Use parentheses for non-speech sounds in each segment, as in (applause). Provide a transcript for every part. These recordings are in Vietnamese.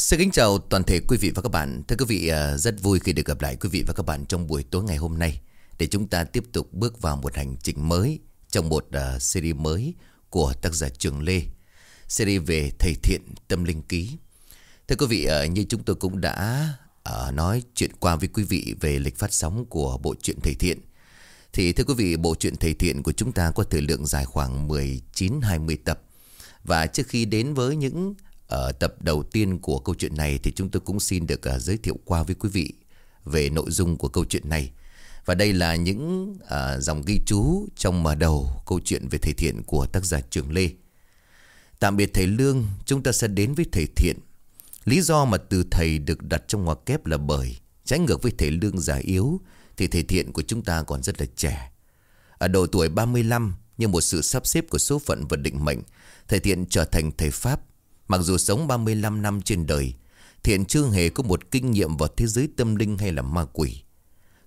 Xin kính chào toàn thể quý vị và các bạn. Thưa quý vị, à, rất vui khi được gặp lại quý vị và các bạn trong buổi tối ngày hôm nay để chúng ta tiếp tục bước vào một hành trình mới trong một uh, series mới của tác giả Trường Lê. Series về thầy thiện tâm linh ký. Thưa quý vị, uh, như chúng tôi cũng đã uh, nói chuyện qua với quý vị về lịch phát sóng của bộ truyện thầy thiện. Thì thưa quý vị, bộ truyện thầy thiện của chúng ta có thời lượng dài khoảng 19-20 tập. Và trước khi đến với những ở tập đầu tiên của câu chuyện này thì chúng tôi cũng xin được ờ, giới thiệu qua với quý vị về nội dung của câu chuyện này. Và đây là những uh, dòng ghi chú trong mở đầu câu chuyện về thầy thiện của tác giả Trường Lê. Tạm biệt thầy Lương, chúng ta sẽ đến với thầy thiện. Lý do mà từ thầy được đặt trong ngoặc kép là bởi trái ngược với thầy Lương già yếu thì thầy thiện của chúng ta còn rất là trẻ. Ở độ tuổi 35, như một sự sắp xếp của số phận và định mệnh, thầy thiện trở thành thầy Pháp Mặc dù sống 35 năm trên đời Thiện chưa hề có một kinh nghiệm vào thế giới tâm linh hay là ma quỷ.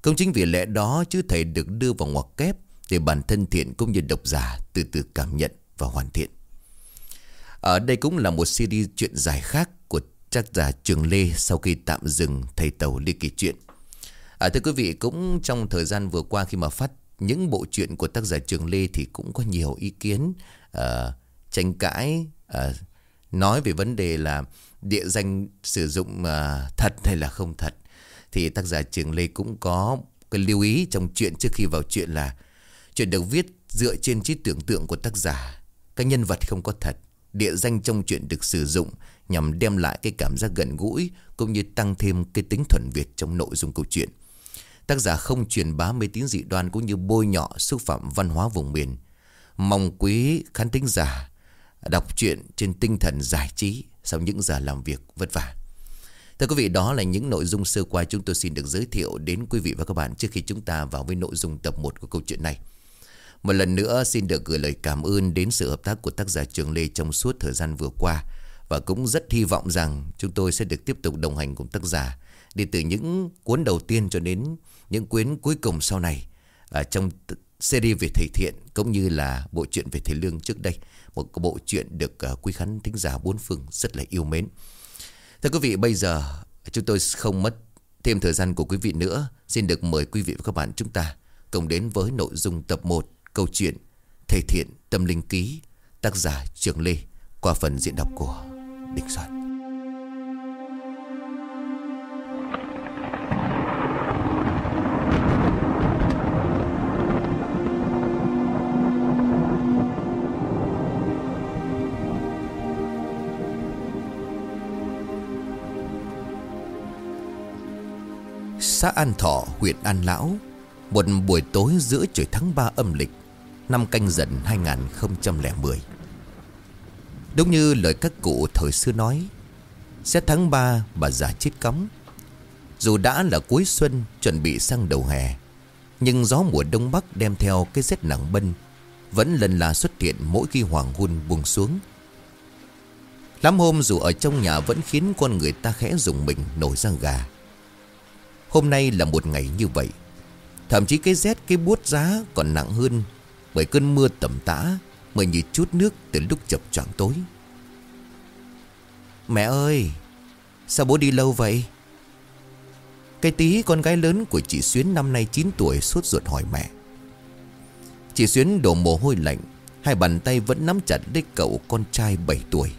Không chính vì lẽ đó chứ thầy được đưa vào ngoặc kép Để bản thân thiện cũng như độc giả từ từ cảm nhận và hoàn thiện. Ở đây cũng là một series chuyện dài khác của tác giả Trường Lê Sau khi tạm dừng thầy tàu ly Kỳ Chuyện. À, Thưa quý vị cũng trong thời gian vừa qua khi mà phát những bộ truyện của tác giả Trường Lê Thì cũng có nhiều ý kiến uh, tranh cãi uh, nói về vấn đề là địa danh sử dụng uh, thật hay là không thật thì tác giả Trường Lê cũng có cái lưu ý trong chuyện trước khi vào chuyện là chuyện được viết dựa trên trí tưởng tượng của tác giả các nhân vật không có thật địa danh trong chuyện được sử dụng nhằm đem lại cái cảm giác gần gũi cũng như tăng thêm cái tính thuần Việt trong nội dung câu chuyện. Tác giả không truyền bá mê tín dị đoan cũng như bôi nhọ xúc phạm văn hóa vùng miền. Mong quý khán thính giả Đọc truyện trên tinh thần giải trí Sau những giờ làm việc vất vả. Thưa quý vị đó là những nội dung sơ qua Chúng tôi xin được giới thiệu đến quý vị và các bạn Trước khi chúng ta vào với nội dung tập 1 của câu chuyện này. Một lần nữa xin được gửi lời cảm ơn Đến sự hợp tác của tác giả Trường Lê Trong suốt thời gian vừa qua Và cũng rất hy vọng rằng Chúng tôi sẽ được tiếp tục đồng hành cùng tác giả Đi từ những cuốn đầu tiên cho đến Những cuốn cuối cùng sau này à, Trong series về thầy thiện Cũng như là bộ truyện về thầy lương trước đây một bộ truyện được uh, quý khán thính giả bốn phương rất là yêu mến. Thưa quý vị, bây giờ chúng tôi không mất thêm thời gian của quý vị nữa. Xin được mời quý vị và các bạn chúng ta cùng đến với nội dung tập 1 câu chuyện Thầy Thiện Tâm Linh Ký tác giả Trường Lê qua phần diễn đọc của Đình Soạn. Xã An Thọ, huyện An Lão Một buổi tối giữa trời tháng 3 âm lịch Năm canh dần 2010 Đúng như lời các cụ thời xưa nói Sẽ tháng 3 bà già chết cắm Dù đã là cuối xuân chuẩn bị sang đầu hè Nhưng gió mùa đông bắc đem theo cái rét nặng bân Vẫn lần là xuất hiện mỗi khi hoàng hôn buông xuống. Lắm hôm dù ở trong nhà vẫn khiến con người ta khẽ dùng mình nổi ra gà. Hôm nay là một ngày như vậy. Thậm chí cái rét, cái buốt giá còn nặng hơn Bởi cơn mưa tầm tã Mới như chút nước từ lúc chập choạng tối. Mẹ ơi, Sao bố đi lâu vậy? Cái tí con gái lớn của chị Xuyến năm nay 9 tuổi suốt ruột hỏi mẹ. Chị Xuyến đổ mồ hôi lạnh, Hai bàn tay vẫn nắm chặt lấy cậu con trai 7 tuổi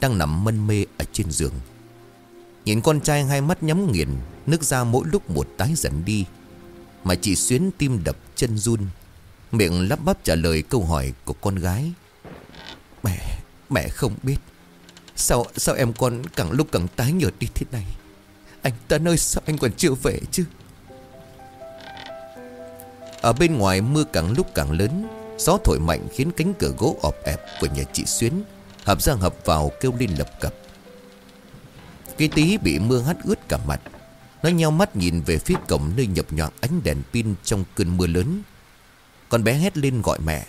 Đang nằm mân mê ở trên giường. Nhìn con trai hai mắt nhắm nghiền Nước da mỗi lúc một tái dần đi. Mà chị Xuyến tim đập chân run Miệng lắp bắp trả lời câu hỏi của con gái. Mẹ, mẹ không biết. Sao sao em con càng lúc càng tái nhợt đi thế này? Anh ta nơi sao anh còn chưa về chứ? Ở bên ngoài mưa càng lúc càng lớn Gió thổi mạnh khiến cánh cửa gỗ ọp ẹp của nhà chị Xuyến Hợp ra hợp vào kêu lên lập cập. Cây tí bị mưa hắt ướt cả mặt nó nhau mắt nhìn về phía cổng nơi nhập nhọn ánh đèn pin trong cơn mưa lớn. Con bé hét lên gọi mẹ.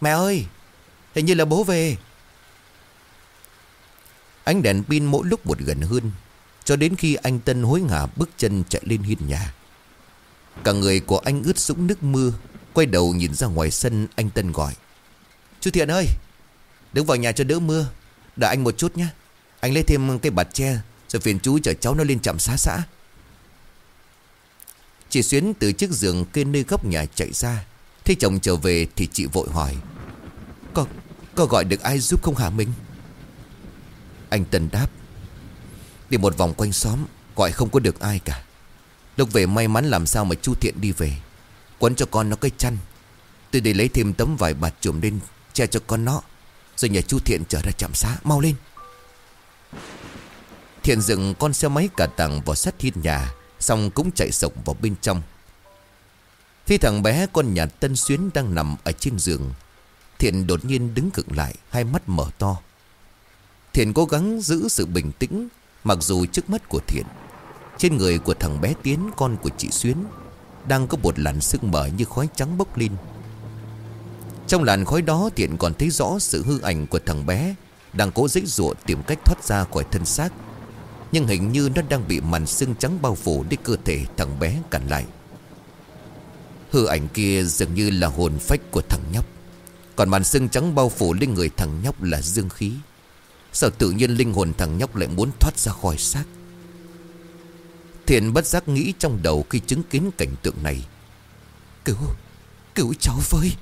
Mẹ ơi, Hình như là bố về. Ánh đèn pin mỗi lúc một gần hơn, Cho đến khi anh Tân hối hả bước chân chạy lên hiên nhà. Cả người của anh ướt sũng nước mưa, Quay đầu nhìn ra ngoài sân, anh Tân gọi. Chú Thiện ơi, Đứng vào nhà cho đỡ mưa, Đợi anh một chút nhé. Anh lấy thêm cái bạt tre, Rồi phiền chú chở cháu nó lên trạm xá xã. Chị Xuyến từ chiếc giường kê nơi góc nhà chạy ra. Thấy chồng trở về thì chị vội hỏi Có, có gọi được ai giúp không hả Minh? Anh Tân đáp Đi một vòng quanh xóm Gọi không có được ai cả. Lúc về may mắn làm sao mà chu Thiện đi về. Quấn cho con nó cái chăn. Tôi để lấy thêm tấm vải bạt trùm lên Che cho con nó. Rồi nhà chu Thiện trở ra trạm xá Mau lên. Thiện dựng con xe máy cả tầng vào sát thịt nhà. Xong cũng chạy sộc vào bên trong. Khi thằng bé con nhà Tân Xuyến đang nằm ở trên giường. Thiện đột nhiên đứng cực lại, Hai mắt mở to. Thiện cố gắng giữ sự bình tĩnh, Mặc dù trước mắt của Thiện, Trên người của thằng bé Tiến, con của chị Xuyến, Đang có một làn sương mờ như khói trắng bốc lên. Trong làn khói đó, Thiện còn thấy rõ sự hư ảnh của thằng bé Đang cố dễ dụa tìm cách thoát ra khỏi thân xác. Nhưng hình như nó đang bị màn sương trắng bao phủ Để cơ thể thằng bé cản lại. Hư ảnh kia dường như là hồn phách của thằng nhóc. Còn màn sương trắng bao phủ lên người thằng nhóc là dương khí. Sao tự nhiên linh hồn thằng nhóc lại muốn thoát ra khỏi xác? Thiện bất giác nghĩ trong đầu khi chứng kiến cảnh tượng này. Cứu Cứu cháu với.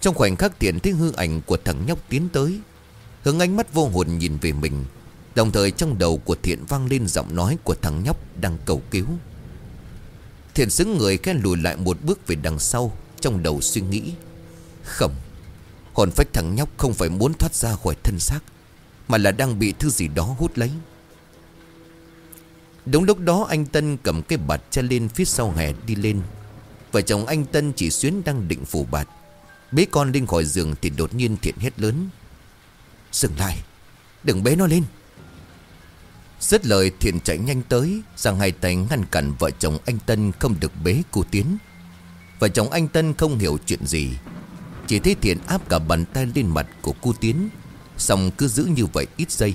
Trong khoảnh khắc Thiện thấy hư ảnh của thằng nhóc tiến tới, Hướng ánh mắt vô hồn nhìn về mình. Đồng thời trong đầu của Thiện vang lên giọng nói của thằng nhóc đang cầu cứu. Thiện xứng người khen lùi lại một bước về đằng sau, Trong đầu suy nghĩ. Không, Hồn phách thằng nhóc không phải muốn thoát ra khỏi thân xác, Mà là đang bị thứ gì đó hút lấy. Đúng lúc đó anh Tân cầm cái bạt che lên phía sau hè đi lên. Vợ chồng anh Tân chỉ xuyến đang định phủ bạt. Bế con lên khỏi giường thì đột nhiên thiện hét lớn. Dừng lại, Đừng bế nó lên. Rất lời thiện chạy nhanh tới giang hai tay ngăn cản vợ chồng anh Tân không được bế cô Tiến. Vợ chồng anh Tân không hiểu chuyện gì, chỉ thấy Thiện áp cả bàn tay lên mặt của cô Tiến, Xong cứ giữ như vậy ít giây.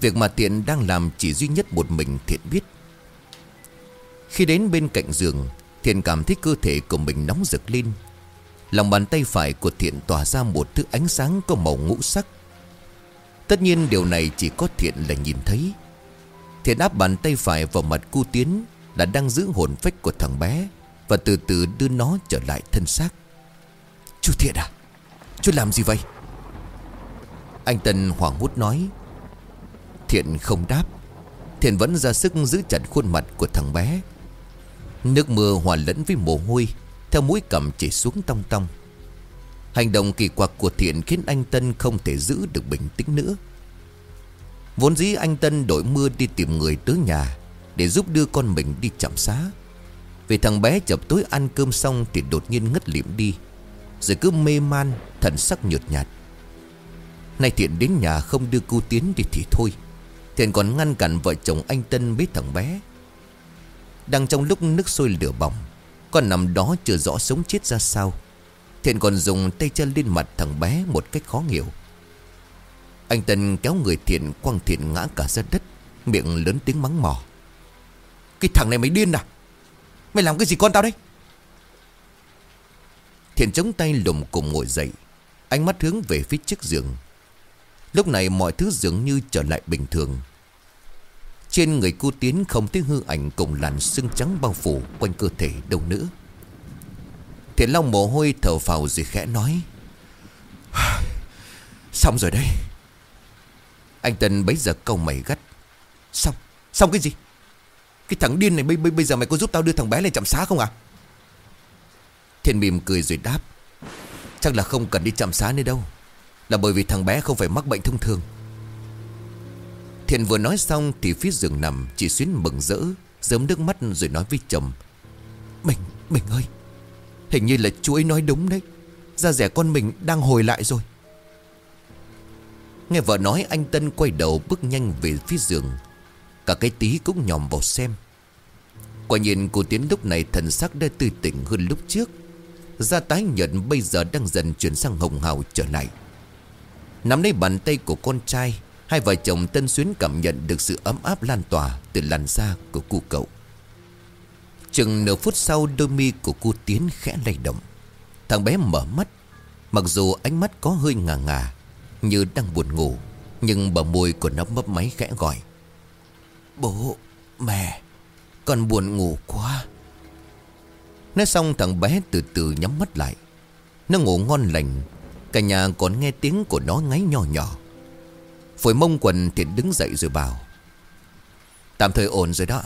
Việc mà Thiện đang làm chỉ duy nhất một mình Thiện biết. Khi đến bên cạnh giường, Thiện cảm thấy cơ thể của mình nóng rực lên. Lòng bàn tay phải của Thiện tỏa ra một thứ ánh sáng có màu ngũ sắc. Tất nhiên điều này chỉ có Thiện là nhìn thấy. Thiện áp bàn tay phải vào mặt cu Tiến Là đang giữ hồn phách của thằng bé Và từ từ đưa nó trở lại thân xác. Chú Thiện à Chú làm gì vậy? Anh Tân hoảng hút nói. Thiện không đáp. Thiện vẫn ra sức giữ chặt khuôn mặt của thằng bé. Nước mưa hòa lẫn với mồ hôi, Theo mũi cầm chảy xuống tong tong. Hành động kỳ quặc của Thiện khiến anh Tân không thể giữ được bình tĩnh nữa. Vốn dĩ anh Tân đổi mưa đi tìm người tới nhà Để giúp đưa con mình đi chậm xá. Vì thằng bé chập tối ăn cơm xong Thì đột nhiên ngất liệm đi, rồi cứ mê man, Thần sắc nhợt nhạt. Nay Thiện đến nhà không đưa cô Tiến đi thì thôi. Thiện còn ngăn cản vợ chồng anh Tân với thằng bé. Đang trong lúc nước sôi lửa bỏng, Con nằm đó chưa rõ sống chết ra sao. Thiện còn dùng tay chân lên mặt thằng bé một cách khó hiểu. Anh Tân kéo người Thiện quăng Thiện ngã cả ra đất, Miệng lớn tiếng mắng mỏ. Cái thằng này mày điên à? Mày làm cái gì con tao đấy? Thiện chống tay lùm cùng ngồi dậy, Ánh mắt hướng về phía chiếc giường. Lúc này mọi thứ dường như trở lại bình thường. Trên người cô Tiến không thấy hư ảnh cùng làn sương trắng bao phủ quanh cơ thể đâu nữa. Thì Long mồ hôi thở phào rồi khẽ nói. Xong rồi đây Anh Tân bấy giờ câu mày gắt. Xong, xong cái gì? Cái thằng điên này bây, bây, bây giờ mày có giúp tao đưa thằng bé lên chậm xá không à? Thiên mỉm cười rồi đáp. Chắc là không cần đi chăm xá nữa đâu. Là bởi vì thằng bé không phải mắc bệnh thông thường. Thiện vừa nói xong Thì phía giường nằm Chị Xuyến mừng rỡ Giấm nước mắt rồi nói với chồng. Mình, mình ơi Hình như là chú ấy nói đúng đấy. Da rẻ con mình đang hồi lại rồi. Nghe vợ nói, anh Tân quay đầu bước nhanh về phía giường. Cả cái tí cũng nhòm vào xem. Quả nhìn cô Tiến lúc này thần sắc đã tươi tỉnh hơn lúc trước. Da tái nhận bây giờ đang dần chuyển sang hồng hào trở lại. Nắm lấy bàn tay của con trai, Hai vợ chồng Tân Xuyến cảm nhận được sự ấm áp lan tỏa Từ làn da của cu cậu. Chừng nửa phút sau đôi mi của cô Tiến khẽ lay động. Thằng bé mở mắt. Mặc dù ánh mắt có hơi ngà ngà Như đang buồn ngủ Nhưng bờ môi của nó mấp máy khẽ gọi. Bố, mẹ Con buồn ngủ quá. Nói xong thằng bé từ từ nhắm mắt lại. Nó ngủ ngon lành. Cả nhà còn nghe tiếng của nó ngáy nhỏ nhỏ. Phổi mông quần thì đứng dậy rồi bảo Tạm thời ổn rồi đó.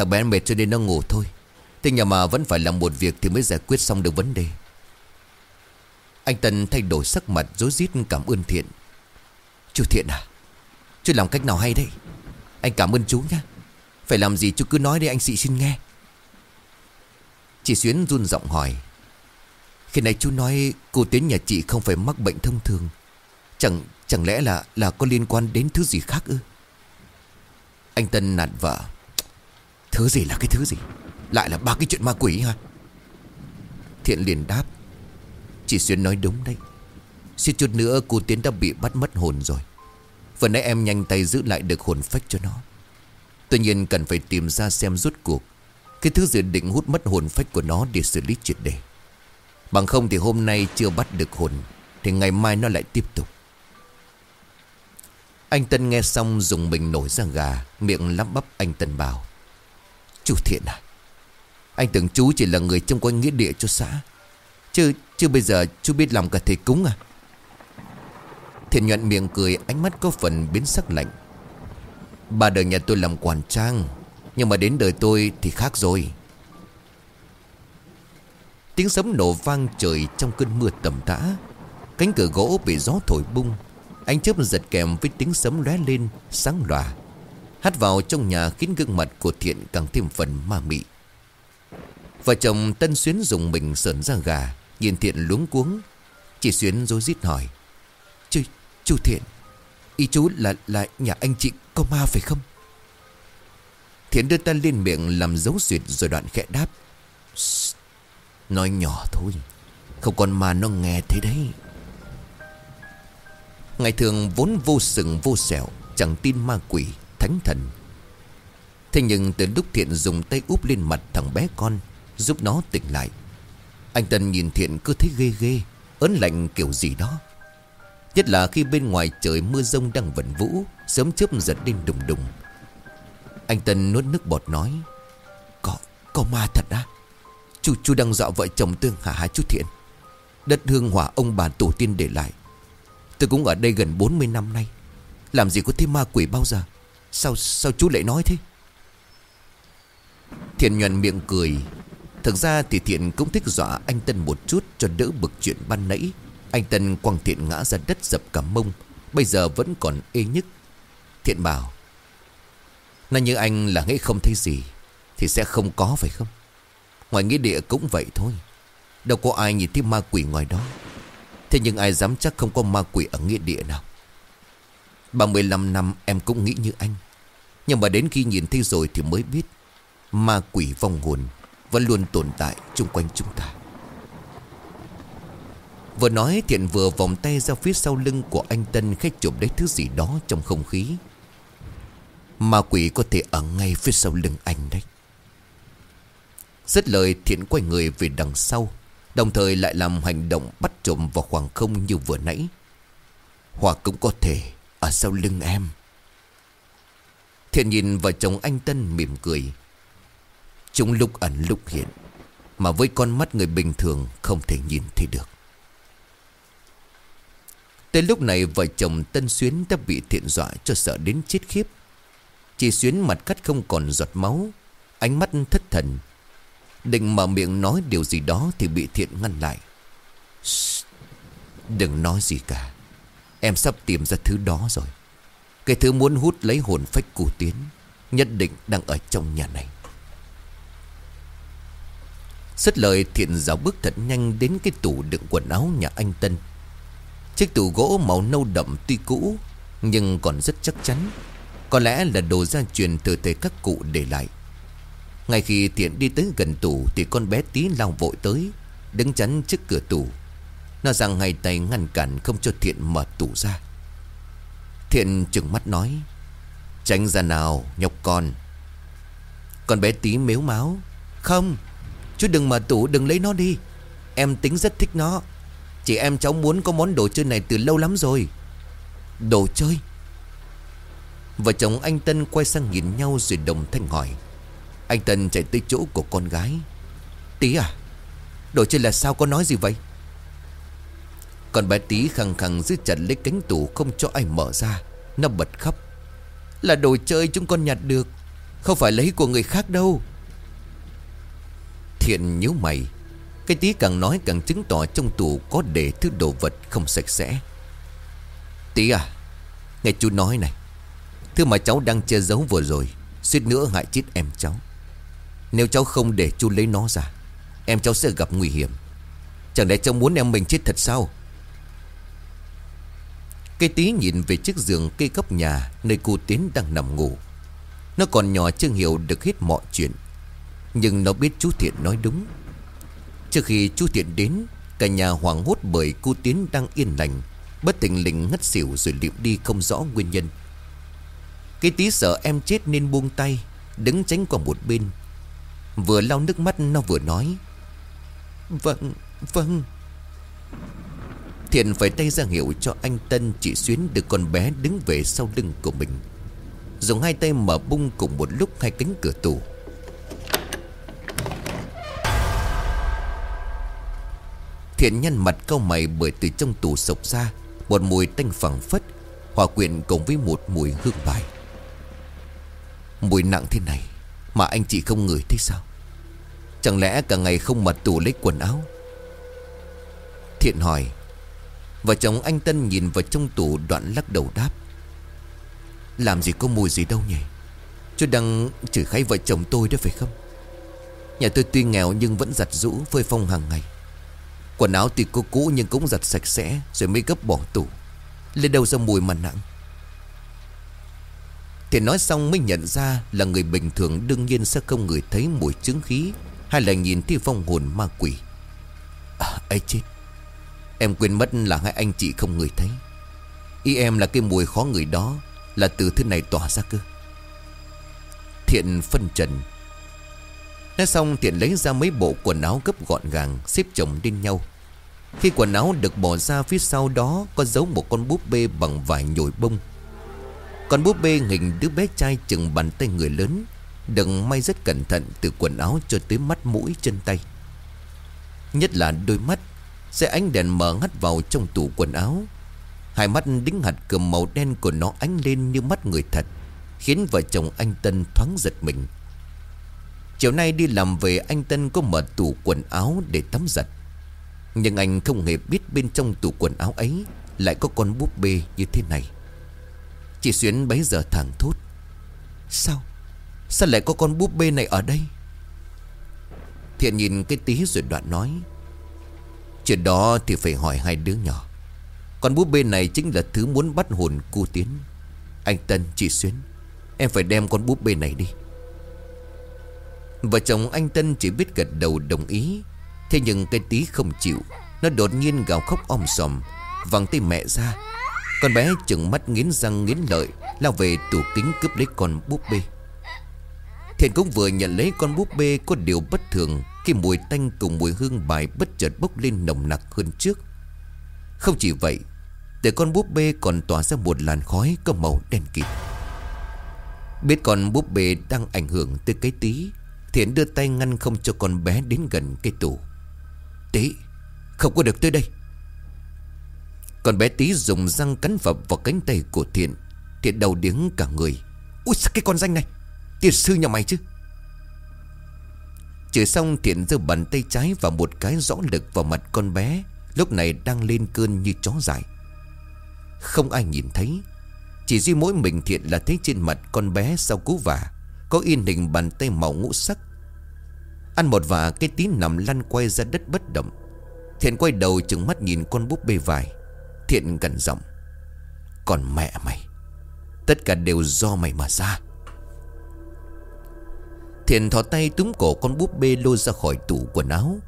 Thằng bé mệt cho nên nó ngủ thôi. Thế nhà mà vẫn phải làm một việc Thì mới giải quyết xong được vấn đề. Anh Tân thay đổi sắc mặt, Rối rít cảm ơn Thiện. Chú Thiện à Chú làm cách nào hay đây Anh cảm ơn chú nhé Phải làm gì chú cứ nói đi anh sĩ xin nghe. Chị Xuyến run giọng hỏi. Khi này chú nói cô Tiến nhà chị không phải mắc bệnh thông thường. Chẳng chẳng lẽ là là có liên quan đến thứ gì khác ư? Anh Tân nạt vợ. Thứ gì là cái thứ gì? Lại là ba cái chuyện ma quỷ hả? Thiện liền đáp. Chị xuyên nói đúng đấy. Suýt chút nữa cô Tiến đã bị bắt mất hồn rồi. Vừa nãy em nhanh tay giữ lại được hồn phách cho nó. Tuy nhiên cần phải tìm ra xem rút cuộc Cái thứ dự định hút mất hồn phách của nó để xử lý triệt đề Bằng không thì hôm nay chưa bắt được hồn, Thì ngày mai nó lại tiếp tục. Anh Tân nghe xong dùng mình nổi ra gà, Miệng lắp bắp anh Tân bảo. Chú Thiện à? Anh tưởng chú chỉ là người trong quanh nghĩa địa cho xã. Chứ chứ bây giờ chú biết làm cả thầy cúng à? Thiện nhuận miệng cười, Ánh mắt có phần biến sắc lạnh. Ba đời nhà tôi làm quản trang, Nhưng mà đến đời tôi thì khác rồi. Tiếng sấm nổ vang trời trong cơn mưa tầm tã. Cánh cửa gỗ bị gió thổi bung. Ánh chớp giật kèm với tiếng sấm lóe lên, Sáng lòa. Hát vào trong nhà khiến gương mặt của Thiện càng thêm phần ma mị. Vợ chồng Tân Xuyến dùng mình sờn ra gà Nhìn Thiện luống cuống. Chị Xuyến rối rít hỏi Chú, chú Thiện Ý chú là là nhà anh chị có ma phải không? Thiện đưa tay lên miệng làm dấu xuyệt rồi đoạn khẽ đáp Nói nhỏ thôi Không còn ma nó nghe thế đấy. Ngày thường vốn vô sừng vô sẹo Chẳng tin ma quỷ Thánh thần. Thế nhưng từ lúc Thiện dùng tay úp lên mặt thằng bé con Giúp nó tỉnh lại Anh Tân nhìn Thiện cứ thấy ghê ghê Ớn lạnh kiểu gì đó. Nhất là khi bên ngoài trời mưa rông đang vẩn vũ Sớm chớp giật lên đùng đùng. Anh Tân nuốt nước bọt nói Có, có ma thật á. Chú chú đang dọa vợ chồng tương hả hả chú Thiện? Đất hương hỏa ông bà tổ tiên để lại. Tôi cũng ở đây gần 40 năm nay. Làm gì có thêm ma quỷ bao giờ? Sao sao chú lại nói thế? Thiện nhuận miệng cười. Thực ra thì Thiện cũng thích dọa anh Tân một chút Cho đỡ bực chuyện ban nãy. Anh Tân quăng Thiện ngã ra đất dập cả mông, Bây giờ vẫn còn ê nhức. Thiện bảo, Nó như anh là nghĩ không thấy gì Thì sẽ không có, phải không? Ngoài nghĩa địa cũng vậy thôi. Đâu có ai nhìn thấy ma quỷ ngoài đó. Thế nhưng ai dám chắc không có ma quỷ ở nghĩa địa nào? 35 năm em cũng nghĩ như anh. Nhưng mà đến khi nhìn thấy rồi thì mới biết, Ma quỷ vong hồn Vẫn luôn tồn tại chung quanh chúng ta. Vừa nói thiện vừa vòng tay ra phía sau lưng của anh Tân Khách chụp lấy thứ gì đó trong không khí. Ma quỷ có thể ở ngay phía sau lưng anh đấy. Rất lời, thiện quay người về đằng sau, Đồng thời lại làm hành động bắt trộm vào khoảng không như vừa nãy. Hoặc cũng có thể ở sau lưng em. Thiện nhìn vợ chồng anh Tân mỉm cười. Chúng lúc ẩn lúc hiện, Mà với con mắt người bình thường không thể nhìn thấy được. Tới lúc này vợ chồng Tân Xuyến đã bị thiện dọa cho sợ đến chết khiếp. Chị Xuyến mặt cắt không còn giọt máu, Ánh mắt thất thần. Định mở miệng nói điều gì đó thì bị thiện ngăn lại. Đừng nói gì cả. Em sắp tìm ra thứ đó rồi. Cái thứ muốn hút lấy hồn phách cụ tiến, Nhất định đang ở trong nhà này. Rất lời thiện giáo bước thật nhanh đến cái tủ đựng quần áo nhà anh Tân. Chiếc tủ gỗ màu nâu đậm tuy cũ, Nhưng còn rất chắc chắn. Có lẽ là đồ gia truyền từ thời các cụ để lại. Ngay khi thiện đi tới gần tủ Thì con bé tí lao vội tới, Đứng chắn trước cửa tủ nó rằng ngay tay ngăn cản không cho Thiện mở tủ ra. Thiện trừng mắt nói, Tránh ra nào, nhóc con. Con bé tí mếu máu. Không, Chú đừng mở tủ, đừng lấy nó đi. Em tính rất thích nó. Chị em cháu muốn có món đồ chơi này từ lâu lắm rồi. Đồ chơi? Vợ chồng anh Tân quay sang nhìn nhau rồi đồng thanh hỏi. Anh Tân chạy tới chỗ của con gái. Tí à Đồ chơi là sao? Có nói gì vậy? Còn bé tí khăng khăng giữ chặt lấy cánh tủ Không cho ai mở ra. Nó bật khóc. Là đồ chơi chúng con nhặt được, Không phải lấy của người khác đâu. Thiện nhíu mày. Cái tí càng nói càng chứng tỏ trong tủ Có để thứ đồ vật không sạch sẽ. Tí à Nghe chú nói này. Thứ mà cháu đang che giấu vừa rồi, Suýt nữa hại chết em cháu. Nếu cháu không để chú lấy nó ra, Em cháu sẽ gặp nguy hiểm. Chẳng lẽ cháu muốn em mình chết thật sao? Cây tí nhìn về chiếc giường cây góc nhà Nơi cô Tiến đang nằm ngủ. Nó còn nhỏ chưa hiểu được hết mọi chuyện. Nhưng nó biết chú Thiện nói đúng. Trước khi chú Thiện đến Cả nhà hoảng hốt bởi cô Tiến đang yên lành Bất tình lình ngất xỉu rồi liệm đi không rõ nguyên nhân. Cái tí sợ em chết nên buông tay Đứng tránh qua một bên. Vừa lau nước mắt nó vừa nói Vâng, vâng. Thiện phải tay ra hiệu cho anh Tân, Chị Xuyến được con bé đứng về sau lưng của mình. Dùng hai tay mở bung cùng một lúc hai cánh cửa tủ. Thiện nhăn mặt cau mày bởi từ trong tủ sộc ra, Một mùi tanh phẳng phất, Hòa quyện cùng với một mùi hương bài. Mùi nặng thế này Mà anh chị không ngửi thấy sao? Chẳng lẽ cả ngày không mặt tủ lấy quần áo? Thiện hỏi. Vợ chồng anh Tân nhìn vào trong tủ đoạn lắc đầu đáp. Làm gì có mùi gì đâu nhỉ? Chú đang chửi khay vợ chồng tôi đó phải không? Nhà tôi tuy nghèo nhưng vẫn giặt rũ phơi phong hàng ngày. Quần áo tuy có cũ nhưng cũng giặt sạch sẽ, Rồi mới gấp bỏ tủ. Lên đâu ra mùi mà nặng? Thì nói xong mới nhận ra là người bình thường đương nhiên sẽ không ngửi thấy mùi chứng khí, Hay là nhìn thấy phong hồn ma quỷ. À ấy chết. Em quên mất là hai anh chị không người thấy. Ý em là cái mùi khó người đó Là từ thứ này tỏa ra cơ. Thiện phân trần. Nói xong, Thiện lấy ra mấy bộ quần áo gấp gọn gàng, Xếp chồng lên nhau. Khi quần áo được bỏ ra, phía sau đó Có giấu một con búp bê bằng vải nhồi bông. Con búp bê hình đứa bé trai chừng bàn tay người lớn, Đừng may rất cẩn thận từ quần áo cho tới mắt mũi chân tay. Nhất là đôi mắt sẽ ánh đèn mở hắt vào trong tủ quần áo. Hai mắt đính hạt cầm màu đen của nó ánh lên như mắt người thật, Khiến vợ chồng anh Tân thoáng giật mình. Chiều nay đi làm về, anh Tân có mở tủ quần áo để tắm giặt. Nhưng anh không hề biết bên trong tủ quần áo ấy Lại có con búp bê như thế này. Chị Xuyến bấy giờ thẳng thốt. Sao? Sao lại có con búp bê này ở đây? Thiện nhìn cái tí rồi đoạn nói. Chuyện đó thì phải hỏi hai đứa nhỏ. Con búp bê này chính là thứ muốn bắt hồn cô Tiến. Anh Tân, chị Xuyến Em phải đem con búp bê này đi. Vợ chồng anh Tân chỉ biết gật đầu đồng ý. Thế nhưng cái tí không chịu Nó đột nhiên gào khóc om sòm Văng tay mẹ ra. Con bé chừng mắt nghiến răng nghiến lợi Lao về tủ kính cướp lấy con búp bê. Thiện cũng vừa nhận lấy con búp bê Có điều bất thường Khi mùi tanh cùng mùi hương bài bất chợt bốc lên nồng nặc hơn trước. Không chỉ vậy, Từ con búp bê còn tỏa ra một làn khói Có màu đen kịt. Biết con búp bê đang ảnh hưởng tới cái tí, Thiện đưa tay ngăn không cho con bé đến gần cái tủ. Tí, Không có được tới đây. Con bé tí dùng răng cắn phập vào cánh tay của Thiện. Thiện đầu điếng cả người. Ui sao cái con danh này! Tiệt sư nhà mày chứ? Chửi xong Thiện giơ bàn tay trái Và một cái rõ lực vào mặt con bé, Lúc này đang lên cơn như chó dại. Không ai nhìn thấy. Chỉ duy mỗi mình Thiện là thấy trên mặt con bé sau cú vả, có in hình bàn tay màu ngũ sắc. Ăn một vả, cái tí nằm lăn quay ra đất bất động. Thiện quay đầu chừng mắt nhìn con búp bê vải. Thiện gần giọng, Còn mẹ mày, Tất cả đều do mày mà ra. Thiện thò tay túm cổ con búp bê lôi ra khỏi tủ quần áo.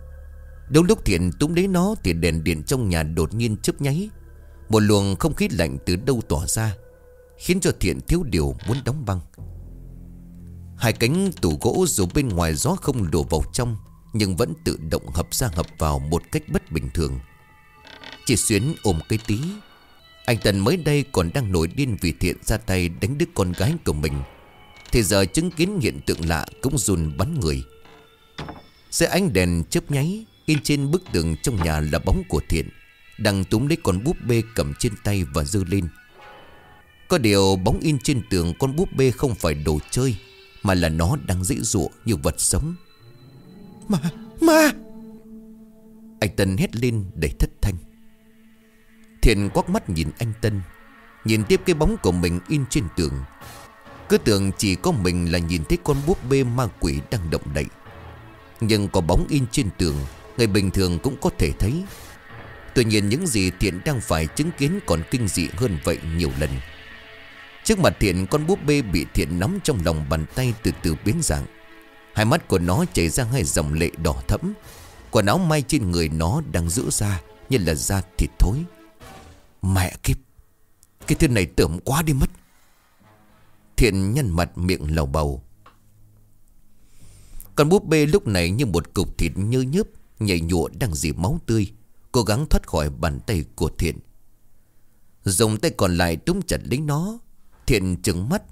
Đúng lúc Thiện túm lấy nó Thì đèn điện trong nhà đột nhiên chớp nháy. Một luồng không khí lạnh từ đâu tỏa ra, Khiến cho Thiện thiếu điều muốn đóng băng. Hai cánh tủ gỗ dù bên ngoài gió không đổ vào trong, Nhưng vẫn tự động hợp ra hợp vào một cách bất bình thường. Chị Xuyến ôm cây tí. Anh Tần mới đây còn đang nổi điên vì thiện ra tay đánh đứa con gái của mình. Thì giờ chứng kiến hiện tượng lạ cũng run bắn người. Xe ánh đèn chớp nháy In trên bức tường trong nhà là bóng của thiện Đang túm lấy con búp bê cầm trên tay và dơ lên. Có điều bóng in trên tường con búp bê không phải đồ chơi Mà là nó đang dễ dụa như vật sống. Ma, ma Anh Tân hét lên để thất thanh. Thiện quắc mắt nhìn anh Tân Nhìn tiếp cái bóng của mình in trên tường cứ tưởng chỉ có mình là nhìn thấy con búp bê ma quỷ đang động đậy. Nhưng có bóng in trên tường, Người bình thường cũng có thể thấy. Tuy nhiên những gì Thiện đang phải chứng kiến còn kinh dị hơn vậy nhiều lần. Trước mặt Thiện, con búp bê bị Thiện nắm trong lòng bàn tay từ từ biến dạng. Hai mắt của nó chảy ra hai dòng lệ đỏ thẫm. Quần áo may trên người nó đang giữ ra Như là da thịt thối. Mẹ kiếp, Cái thứ này tưởng quá đi mất. Thiện nhăn mặt miệng lầu bầu. Con búp bê lúc này như một cục thịt nhơ nhớp, Nhảy nhụa đang dì máu tươi, Cố gắng thoát khỏi bàn tay của Thiện. Dùng tay còn lại túm chặt lấy nó, Thiện trừng mắt.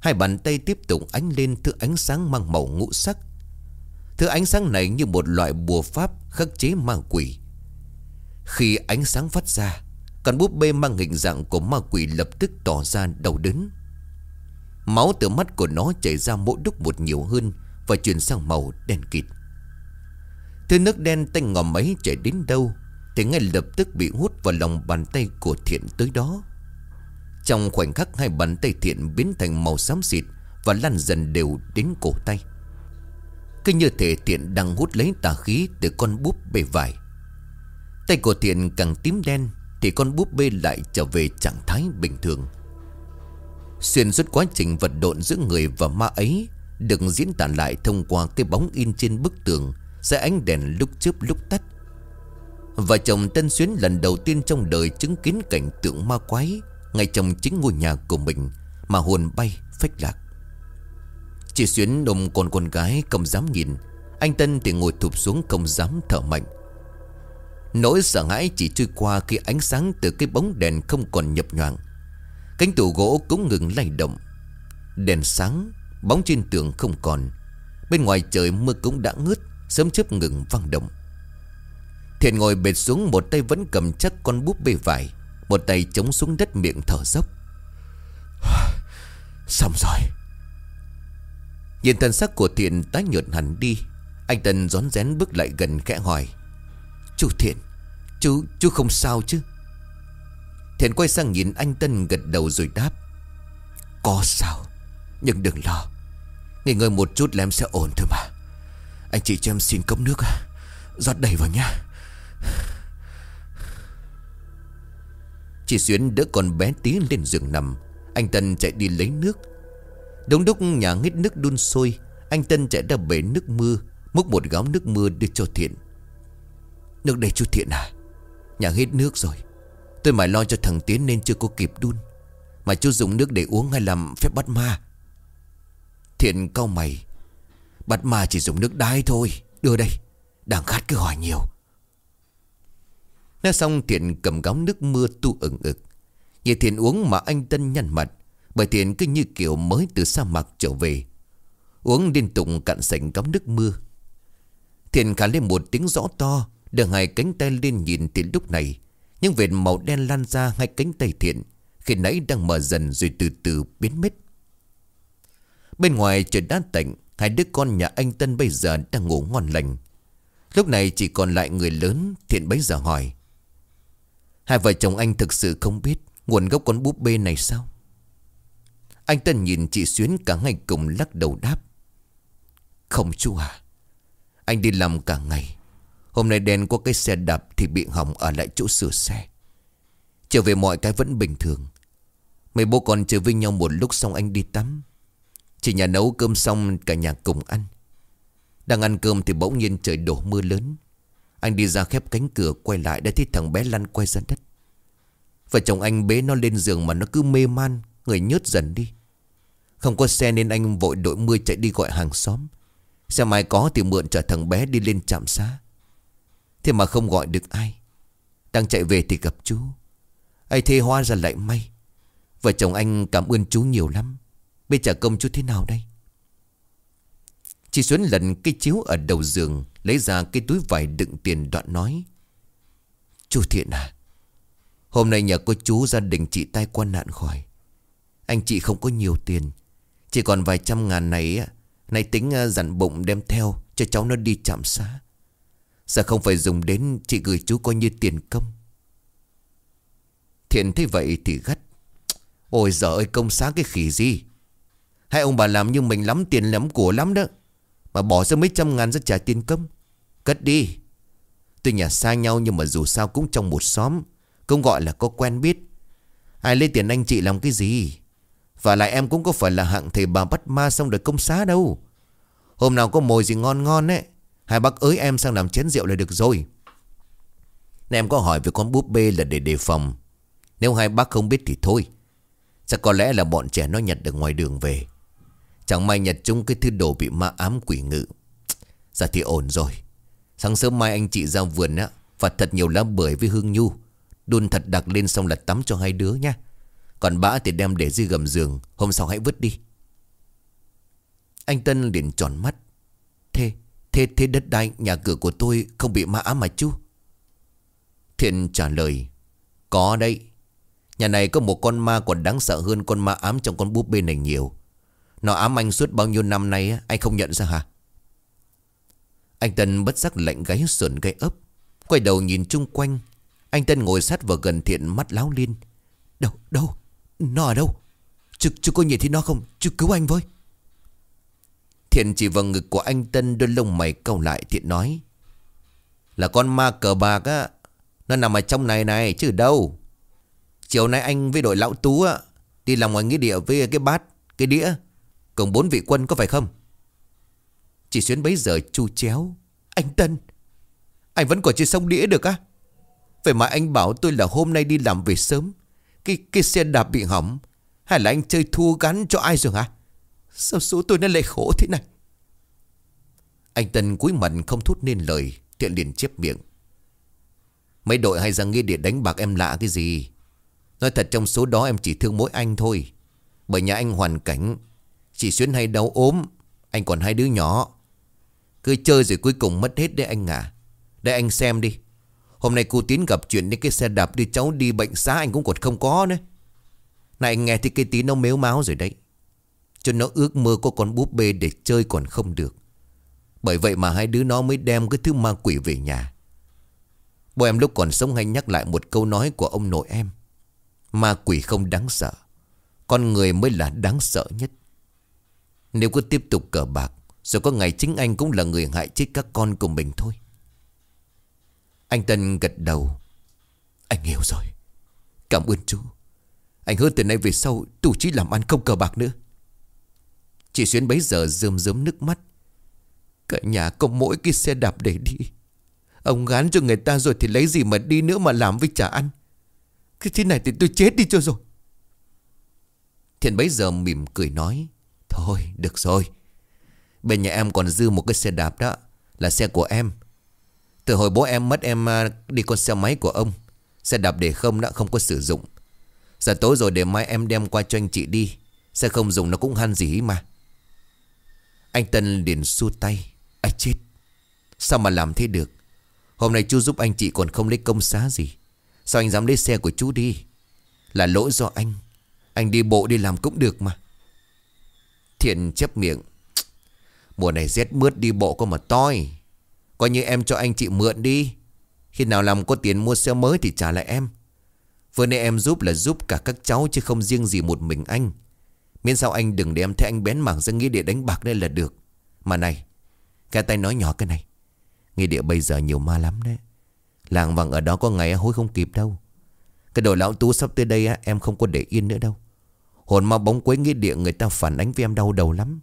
Hai bàn tay tiếp tục ánh lên thứ ánh sáng mang màu ngũ sắc. Thứ ánh sáng này như một loại bùa pháp khắc chế ma quỷ. Khi ánh sáng phát ra, Con búp bê mang hình dạng của ma quỷ lập tức tỏ ra đau đớn. Máu từ mắt của nó chảy ra mỗi đúc một nhiều hơn Và chuyển sang màu đen kịt. Thứ nước đen tanh ngòm ấy chảy đến đâu Thì ngay lập tức bị hút vào lòng bàn tay của thiện tới đó. Trong khoảnh khắc hai bàn tay thiện biến thành màu xám xịt Và lan dần đều đến cổ tay. Cứ như thể thiện đang hút lấy tà khí từ con búp bê vải. Tay của thiện càng tím đen Thì con búp bê lại trở về trạng thái bình thường. Xuyên suốt quá trình vật độn giữa người và ma ấy Được diễn tả lại thông qua cái bóng in trên bức tường Sẽ ánh đèn lúc chớp lúc tắt. Và chồng Tân Xuyến lần đầu tiên trong đời chứng kiến cảnh tượng ma quái Ngay trong chính ngôi nhà của mình Mà hồn bay phách lạc. Chị Xuyến ôm con con gái không dám nhìn, Anh Tân thì ngồi thụp xuống không dám thở mạnh. Nỗi sợ hãi chỉ trôi qua khi ánh sáng từ cái bóng đèn không còn nhập nhoạng. Cánh tủ gỗ cũng ngừng lay động. Đèn sáng Bóng trên tường không còn. Bên ngoài trời mưa cũng đã ngớt Sớm chớp ngừng vang động. Thiện ngồi bệt xuống Một tay vẫn cầm chắc con búp bê vải Một tay chống xuống đất miệng thở dốc. (sighs) Xong rồi. Nhìn thần sắc của Thiện tái nhợt hẳn đi Anh Tân rón rén bước lại gần khẽ hỏi Chú Thiện Chú, chú không sao chứ? Thiện quay sang nhìn anh Tân gật đầu rồi đáp. Có sao, Nhưng đừng lo. Nghỉ ngơi một chút là em sẽ ổn thôi mà. Anh chị cho em xin cốc nước Rót đầy vào nha Chị Xuyến đỡ con bé tí lên giường nằm. Anh Tân chạy đi lấy nước. Đúng lúc nhà nghít nước đun sôi, Anh Tân chạy ra bể nước mưa, Múc một gáo nước mưa đưa cho Thiện. Nước đây chú Thiện à? Nhà hết nước rồi. Tôi mải lo cho thằng Tiến nên chưa có kịp đun. Mà chú dùng nước để uống hay làm phép bắt ma? Thiện cau mày. Bắt ma chỉ dùng nước đái thôi. Đưa đây. Đang khát cứ hỏi nhiều. Nói xong Thiện cầm gáo nước mưa tu ửng ực. Nhìn Thiện uống mà anh Tân nhăn mặt. Bởi Thiện cứ như kiểu mới từ sa mạc trở về. Uống liên tục cạn sạch gáo nước mưa. Thiện khả lên một tiếng rõ to Đưa hai cánh tay lên nhìn thì lúc này. Những vệt màu đen lan ra hai cánh tay thiện, Khi nãy đang mở dần rồi từ từ biến mất. Bên ngoài trời đã tạnh, Hai đứa con nhà anh Tân bây giờ đang ngủ ngon lành. Lúc này chỉ còn lại người lớn, Thiện bấy giờ hỏi. Hai vợ chồng anh thực sự không biết Nguồn gốc con búp bê này sao? Anh Tân nhìn chị Xuyến cả ngày cùng lắc đầu đáp. Không chú à Anh đi làm cả ngày Hôm nay đèn có cái xe đạp Thì bị hỏng ở lại chỗ sửa xe. Trở về mọi cái vẫn bình thường. Mấy bố con chơi với nhau một lúc xong anh đi tắm. Chỉ nhà nấu cơm xong cả nhà cùng ăn. Đang ăn cơm thì bỗng nhiên trời đổ mưa lớn. Anh đi ra khép cánh cửa quay lại Đã thấy thằng bé lăn quay ra đất. Vợ chồng anh bế nó lên giường mà nó cứ mê man, Người nhớt dần đi. Không có xe nên anh vội đội mưa chạy đi gọi hàng xóm. Xe mai có thì mượn chở thằng bé đi lên trạm xá. Thế mà không gọi được ai. Đang chạy về thì gặp chú. Ai thê hoa ra lại may. Vợ chồng anh cảm ơn chú nhiều lắm. Bây trả công chú thế nào đây? Chị Xuân lần cái chiếu ở đầu giường, Lấy ra cái túi vải đựng tiền đoạn nói. Chú Thiện à Hôm nay nhờ cô chú gia đình chị tai qua nạn khỏi. Anh chị không có nhiều tiền. Chỉ còn vài trăm ngàn này Này tính à, dặn bụng đem theo Cho cháu nó đi chạm xá sẽ không phải dùng đến Chị gửi chú coi như tiền công. Thiện thấy vậy thì gắt. Ôi giời ơi, công xá cái khỉ gì? Hai ông bà làm như mình lắm, tiền lắm, của lắm đó. Mà bỏ ra mấy trăm ngàn ra trả tiền công. Cất đi. Tuy nhà xa nhau nhưng mà dù sao cũng trong một xóm. Cũng gọi là có quen biết. Ai lấy tiền anh chị làm cái gì? Và lại em cũng có phải là hạng thầy bà bắt ma xong rồi công xá đâu. Hôm nào có mồi gì ngon ngon ấy. Hai bác ới em sang làm chén rượu là được rồi. Nên em có hỏi về con búp bê là để đề phòng. Nếu hai bác không biết thì thôi. Chắc có lẽ là bọn trẻ nó nhặt được ngoài đường về. Chẳng may nhặt chung cái thứ đồ bị ma ám quỷ ngự. Dạ thì ổn rồi. Sáng sớm mai anh chị ra vườn á, Vặt thật nhiều lá bưởi với hương nhu. Đun thật đặc lên xong là tắm cho hai đứa nha Còn bã thì đem để dưới gầm giường. Hôm sau hãy vứt đi. Anh Tân liền tròn mắt. Thế, thế, đất đai nhà cửa của tôi không bị ma ám mà chú Thiện trả lời Có đấy. Nhà này có một con ma còn đáng sợ hơn con ma ám trong con búp bê này nhiều. Nó ám anh suốt bao nhiêu năm nay Anh không nhận ra hả? Anh Tân bất giác lạnh gáy sườn gây ấp Quay đầu nhìn chung quanh. Anh Tân ngồi sát vào gần thiện mắt láo liên Đâu, đâu, nó ở đâu? Chứ, chứ có nhìn thấy nó không? Chứ cứu anh với. Thiện chỉ vào ngực của anh Tân đôi lông mày câu lại Thiện nói Là con ma cờ bạc á Nó nằm ở trong này này chứ đâu? Chiều nay anh với đội lão tú á Đi làm ngoài nghĩa địa với cái bát Cái đĩa Cùng bốn vị quân có phải không? Chỉ xuyến bấy giờ chu chéo Anh Tân Anh vẫn còn chưa xong đĩa được á. Vậy mà anh bảo tôi là hôm nay đi làm về sớm Cái, cái xe đạp bị hỏng Hay là anh chơi thua gắn cho ai rồi hả? Sao số tôi nó lại khổ thế này? Anh Tân cúi mặt không thốt nên lời Thiện liền chép miệng. Mấy đội hay ra nghĩa địa đánh bạc em lạ cái gì? Nói thật trong số đó em chỉ thương mỗi anh thôi. Bởi nhà anh hoàn cảnh, Chỉ xuyến hay đau ốm, Anh còn hai đứa nhỏ. Cứ chơi rồi cuối cùng mất hết đấy anh à. Để anh xem đi. Hôm nay cô Tín gặp chuyện đến cái xe đạp đi, cháu đi bệnh xá anh cũng còn không có nữa. Này, anh nghe thì cái Tín nó mếu máu rồi đấy. Cho nó ước mơ có con búp bê để chơi còn không được. Bởi vậy mà hai đứa nó mới đem cái thứ ma quỷ về nhà. Bố em lúc còn sống hay nhắc lại một câu nói của ông nội em. Ma quỷ không đáng sợ, Con người mới là đáng sợ nhất. Nếu cứ tiếp tục cờ bạc, Rồi có ngày chính anh cũng là người hại chết các con của mình thôi. Anh Tân gật đầu. Anh hiểu rồi. Cảm ơn chú. Anh hứa từ nay về sau Tù trí làm ăn không cờ bạc nữa. Chị Xuyến bấy giờ rơm rớm nước mắt. Cả nhà có mỗi cái xe đạp để đi. Ông gán cho người ta rồi thì lấy gì mà đi nữa mà làm với trả ăn. Cái thế này thì tôi chết đi cho rồi. Thiện bấy giờ mỉm cười nói, Thôi, được rồi. Bên nhà em còn dư một cái xe đạp đó, Là xe của em. Từ hồi bố em mất em à, đi con xe máy của ông. Xe đạp để không đã không có sử dụng. Giờ tối rồi để mai em đem qua cho anh chị đi. Xe không dùng nó cũng han gì mà. Anh Tân liền xua tay. Ai chết? Sao mà làm thế được? Hôm nay chú giúp anh chị còn không lấy công xá gì. Sao anh dám lấy xe của chú đi? Là lỗi do anh. Anh đi bộ đi làm cũng được mà. Thiện chấp miệng. Mùa này rét mướt đi bộ có mà toi. Coi như em cho anh chị mượn đi. Khi nào làm có tiền mua xe mới thì trả lại em. Vừa nay em giúp là giúp cả các cháu Chứ không riêng gì một mình anh. Miễn sao anh đừng để em thấy anh bén mảng ra nghĩa địa đánh bạc đây là được. Mà này Cái tay nói nhỏ cái này. Nghĩa địa bây giờ nhiều ma lắm đấy. Làng vàng ở đó có ngày hối không kịp đâu. Cái đội lão tú sắp tới đây á, em không có để yên nữa đâu. Hồn ma bóng quấy nghĩa địa người ta phản ánh với em đau đầu lắm.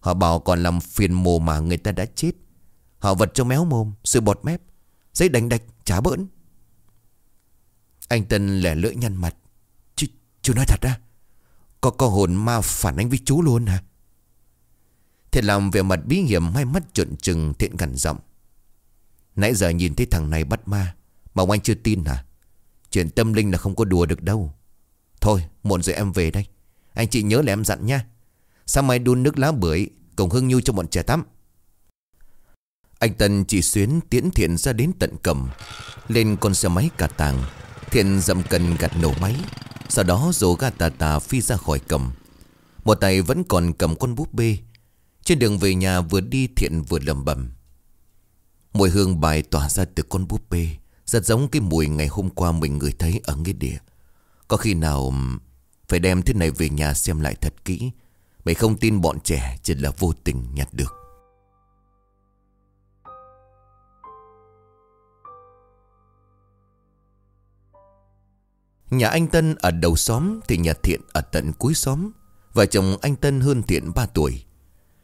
Họ bảo còn làm phiền mồ mà người ta đã chết. Họ vật cho méo mồm Sự bọt mép. Giấy đánh đạch chả bỡn. Anh Tân lẻ lưỡi nhăn mặt. Chú, chú nói thật á. Có có hồn ma phản ánh với chú luôn hả? Thiệt làm về mặt bí hiểm Hai mắt trợn trừng thiện gằn giọng Nãy giờ nhìn thấy thằng này bắt ma, Mà ông anh chưa tin hả? Chuyện tâm linh là không có đùa được đâu. Thôi, muộn rồi em về đây. Anh chị nhớ là em dặn nha. Sáng mai đun nước lá bưởi, Cùng hương nhu cho bọn trẻ tắm. Anh Tân chỉ xuyến tiễn thiện ra đến tận cầm Lên con xe máy cả tàng, Thiện dậm cần gạt nổ máy. Sau đó rổ ga tà tà phi ra khỏi cầm. Một tay vẫn còn cầm con búp bê. Trên đường về nhà vừa đi thiện vừa lầm bầm Mùi hương bài tỏa ra từ con búp bê, Rất giống cái mùi ngày hôm qua mình ngửi thấy ở nghĩa địa. Có khi nào phải đem thứ này về nhà xem lại thật kỹ Mày không tin bọn trẻ chỉ là vô tình nhặt được. Nhà anh Tân ở đầu xóm Thì nhà Thiện ở tận cuối xóm. Vợ chồng anh Tân hơn Thiện 3 tuổi.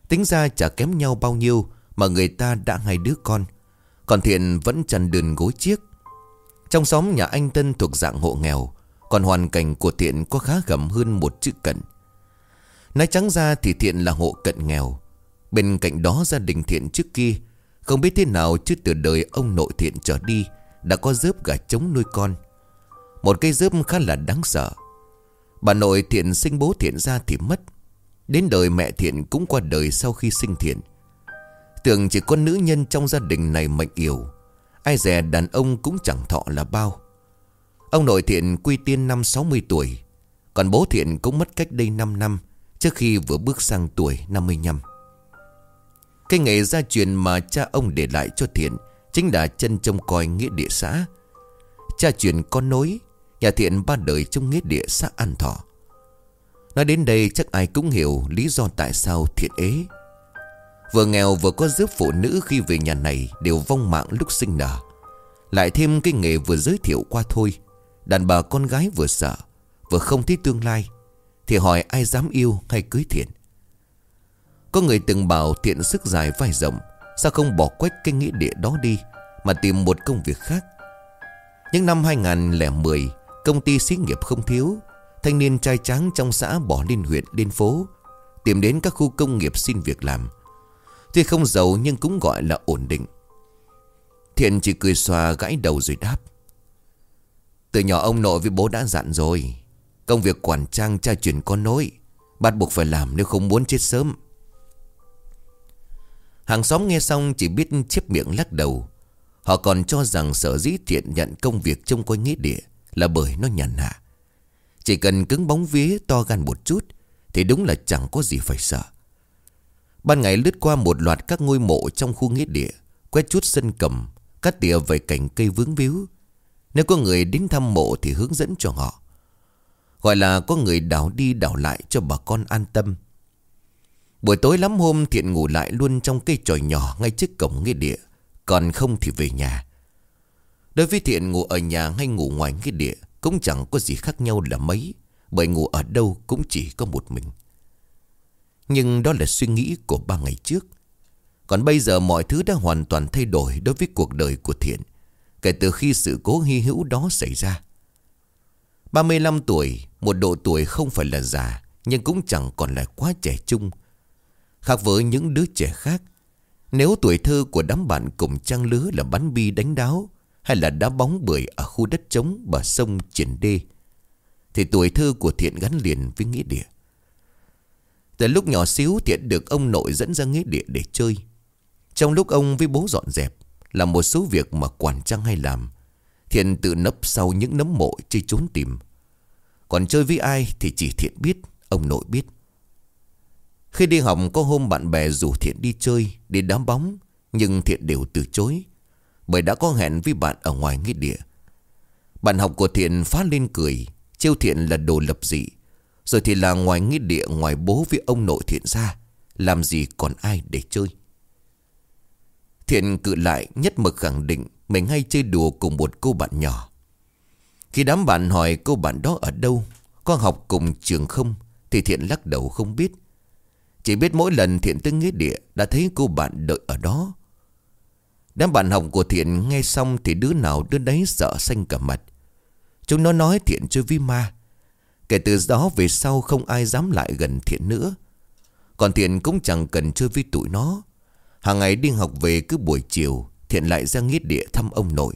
Tính ra chả kém nhau bao nhiêu Mà người ta đã hai đứa con. Còn Thiện vẫn chăn đường gối chiếc. Trong xóm nhà anh Tân thuộc dạng hộ nghèo, Còn hoàn cảnh của Thiện có khá gầm hơn một chữ cận. Nói trắng ra thì Thiện là hộ cận nghèo. Bên cạnh đó gia đình Thiện trước kia, Không biết thế nào chứ từ đời ông nội Thiện trở đi, Đã có dớp gà trống nuôi con. Một cây dớp khá là đáng sợ. Bà nội Thiện sinh bố Thiện ra thì mất. Đến đời mẹ Thiện cũng qua đời sau khi sinh Thiện. Tưởng chỉ có nữ nhân trong gia đình này mệnh yếu. Ai dè đàn ông cũng chẳng thọ là bao. Ông nội Thiện quy tiên năm 60 tuổi. Còn bố Thiện cũng mất cách đây 5 năm, Trước khi vừa bước sang tuổi 55 Cái nghề gia truyền mà cha ông để lại cho Thiện Chính là chân trông coi nghĩa địa xã. Cha truyền con nối Nhà Thiện ba đời trong nghĩa địa xã An Thọ. Nói đến đây chắc ai cũng hiểu lý do tại sao Thiện ế. Vừa nghèo vừa có giúp phụ nữ khi về nhà này Đều vong mạng lúc sinh nở. Lại thêm cái nghề vừa giới thiệu qua thôi. Đàn bà con gái vừa sợ, Vừa không thấy tương lai, thì hỏi ai dám yêu hay cưới thiện. Có người từng bảo thiện sức dài vai rộng, Sao không bỏ quách cái nghĩa địa đó đi, Mà tìm một công việc khác. Những năm 2010 Công ty xí nghiệp không thiếu, Thanh niên trai tráng trong xã bỏ lên huyện, lên phố, Tìm đến các khu công nghiệp xin việc làm. Tuy không giàu nhưng cũng gọi là ổn định. Thiện chỉ cười xòa gãi đầu rồi đáp. Từ nhỏ ông nội với bố đã dặn rồi, Công việc quản trang cha truyền con nối, Bắt buộc phải làm nếu không muốn chết sớm. Hàng xóm nghe xong chỉ biết chép miệng lắc đầu. Họ còn cho rằng sở dĩ thiện nhận công việc trông coi nghĩa địa là bởi nó nhàn hạ. Chỉ cần cứng bóng vía to gan một chút Thì đúng là chẳng có gì phải sợ. Ban ngày lướt qua một loạt các ngôi mộ trong khu nghĩa địa, Quét chút sân cầm, Cắt tỉa về cành cây vướng víu. Nếu có người đến thăm mộ thì hướng dẫn cho họ. Gọi là có người đảo đi đảo lại cho bà con an tâm. Buổi tối lắm hôm Thiện ngủ lại luôn trong cây tròi nhỏ ngay trước cổng nghĩa địa, Còn không thì về nhà. Đối với Thiện ngủ ở nhà hay ngủ ngoài nghĩa địa Cũng chẳng có gì khác nhau là mấy Bởi ngủ ở đâu cũng chỉ có một mình. Nhưng đó là suy nghĩ của ba ngày trước. Còn bây giờ mọi thứ đã hoàn toàn thay đổi đối với cuộc đời của Thiện Kể từ khi sự cố hy hữu đó xảy ra. 35 tuổi, một độ tuổi không phải là già, nhưng cũng chẳng còn là quá trẻ trung. Khác với những đứa trẻ khác, nếu tuổi thơ của đám bạn cùng trang lứa là bắn bi đánh đáo, hay là đá bóng bưởi ở khu đất trống bờ sông triển đê, thì tuổi thơ của Thiện gắn liền với nghĩa địa. Từ lúc nhỏ xíu Thiện được ông nội dẫn ra nghĩa địa để chơi. Trong lúc ông với bố dọn dẹp, là một số việc mà quản trang hay làm, Thiện tự nấp sau những nấm mộ chơi trốn tìm Còn chơi với ai thì chỉ Thiện biết Ông nội biết Khi đi học có hôm bạn bè rủ Thiện đi chơi Đi đá bóng Nhưng Thiện đều từ chối bởi đã có hẹn với bạn ở ngoài nghĩa địa. Bạn học của Thiện phát lên cười, Trêu Thiện là đồ lập dị. Rồi thì là ngoài nghĩa địa, Ngoài bố với ông nội Thiện ra, Làm gì còn ai để chơi? Thiện cự lại, nhất mực khẳng định mình hay chơi đùa cùng một cô bạn nhỏ. Khi đám bạn hỏi cô bạn đó ở đâu, Có học cùng trường không, Thì Thiện lắc đầu không biết. Chỉ biết mỗi lần Thiện tới nghĩa địa, Đã thấy cô bạn đợi ở đó Đám bạn học của Thiện nghe xong Thì đứa nào đứa đấy sợ xanh cả mặt. Chúng nó nói Thiện chơi với ma. Kể từ đó về sau không ai dám lại gần Thiện nữa. Còn Thiện cũng chẳng cần chơi với tụi nó. Hàng ngày đi học về cứ buổi chiều, Thiện lại ra nghĩa địa thăm ông nội,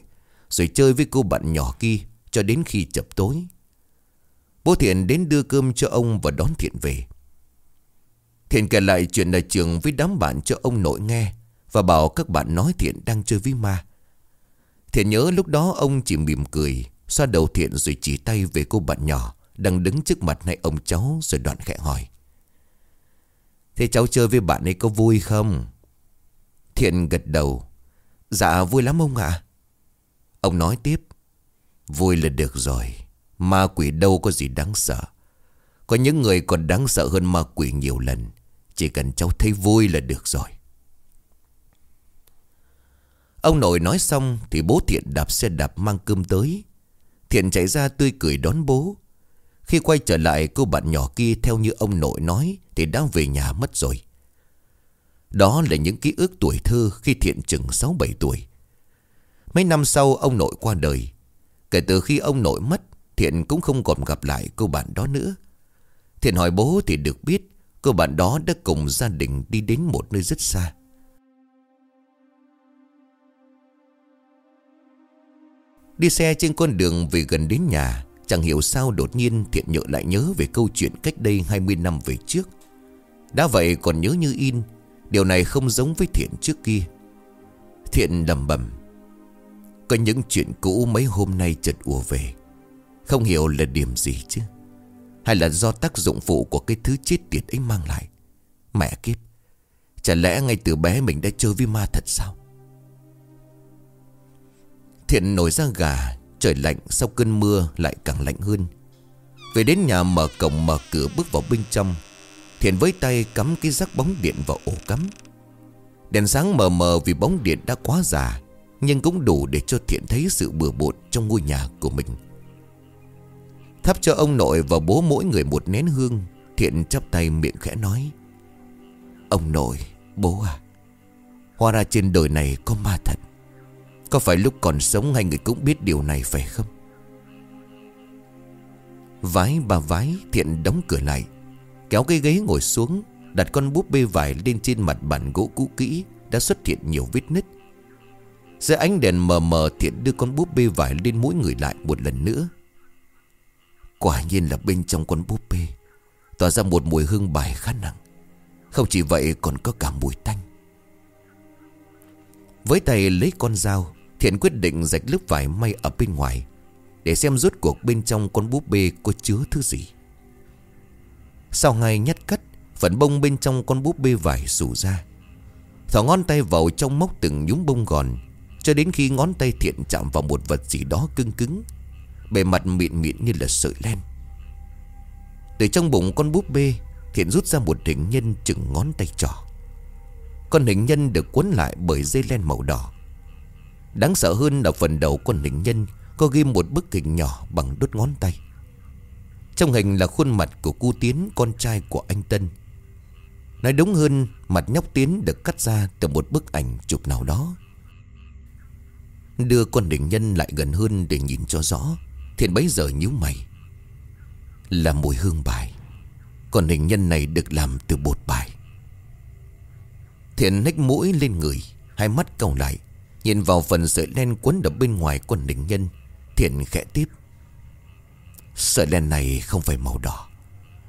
Rồi chơi với cô bạn nhỏ kia Cho đến khi chập tối. Bố Thiện đến đưa cơm cho ông và đón Thiện về. Thiện kể lại chuyện ở trường với đám bạn cho ông nội nghe. Và bảo các bạn nói Thiện đang chơi với ma. Thiện nhớ lúc đó ông chỉ mỉm cười, Xoa đầu Thiện rồi chỉ tay về cô bạn nhỏ Đang đứng trước mặt hai ông cháu Rồi đoạn khẽ hỏi. Thế cháu chơi với bạn ấy có vui không? Thiện gật đầu. Dạ vui lắm ông ạ. Ông nói tiếp. Vui là được rồi. Ma quỷ đâu có gì đáng sợ. Có những người còn đáng sợ hơn ma quỷ nhiều lần. Chỉ cần cháu thấy vui là được rồi. Ông nội nói xong Thì bố Thiện đạp xe đạp mang cơm tới. Thiện chạy ra tươi cười đón bố. Khi quay trở lại, cô bạn nhỏ kia Theo như ông nội nói Thì đã về nhà mất rồi. Đó là những ký ức tuổi thơ Khi Thiện chừng 6-7 tuổi. Mấy năm sau, ông nội qua đời. Kể từ khi ông nội mất, Thiện cũng không còn gặp lại cô bạn đó nữa. Thiện hỏi bố thì được biết, Cô bạn đó đã cùng gia đình đi đến một nơi rất xa. Đi xe trên con đường về gần đến nhà, Chẳng hiểu sao đột nhiên Thiện nhựa lại nhớ về câu chuyện cách đây 20 năm về trước. Đã vậy còn nhớ như in, Điều này không giống với Thiện trước kia. Thiện lầm bầm Có những chuyện cũ mấy hôm nay chợt ùa về. Không hiểu là điểm gì chứ? Hay là do tác dụng phụ của cái thứ chết tiệt ấy mang lại? Mẹ kiếp, Chả lẽ ngay từ bé mình đã chơi với ma thật sao? Thiện nổi ra gà Trời lạnh sau cơn mưa lại càng lạnh hơn. Về đến nhà mở cổng mở cửa bước vào bên trong Thiện với tay cắm cái rắc bóng điện vào ổ cắm. Đèn sáng mờ mờ vì bóng điện đã quá già Nhưng cũng đủ để cho Thiện thấy sự bừa bộn trong ngôi nhà của mình. Thắp cho ông nội và bố mỗi người một nén hương Thiện chắp tay miệng khẽ nói Ông nội, bố à Hóa ra trên đời này có ma thật có phải lúc còn sống hai người cũng biết điều này phải không? Vái bà vái thiện đóng cửa lại, Kéo cái ghế ngồi xuống, Đặt con búp bê vải lên trên mặt bàn gỗ cũ kỹ Đã xuất hiện nhiều vết nứt. Dưới ánh đèn mờ mờ thiện đưa con búp bê vải lên mũi người lại một lần nữa. Quả nhiên là bên trong con búp bê, Tỏa ra một mùi hương bài khá nặng. Không chỉ vậy còn có cả mùi tanh. Với tay lấy con dao Thiện quyết định rạch lớp vải may ở bên ngoài, Để xem rốt cuộc bên trong con búp bê có chứa thứ gì. Sau ngày nhát cắt, Phần bông bên trong con búp bê vải rủ ra. Thỏ ngón tay vào trong móc từng nhúm bông gòn, Cho đến khi ngón tay thiện chạm vào một vật gì đó cứng cứng, Bề mặt mịn mịn như là sợi len. Từ trong bụng con búp bê, Thiện rút ra một hình nhân chừng ngón tay trỏ. Con hình nhân được quấn lại bởi dây len màu đỏ. Đáng sợ hơn là phần đầu con hình nhân Có ghim một bức hình nhỏ bằng đốt ngón tay. Trong hình là khuôn mặt của cu Tiến, Con trai của anh Tân. Nói đúng hơn, Mặt nhóc Tiến được cắt ra từ một bức ảnh chụp nào đó. Đưa con hình nhân lại gần hơn để nhìn cho rõ, Thiện bấy giờ nhíu mày. Là mùi hương bài. Con hình nhân này được làm từ bột bài. Thiện nách mũi lên người, Hai mắt cầu lại. Nhìn vào phần sợi len quấn ở bên ngoài quần đỉnh nhân, Thiện khẽ tiếp. Sợi len này không phải màu đỏ.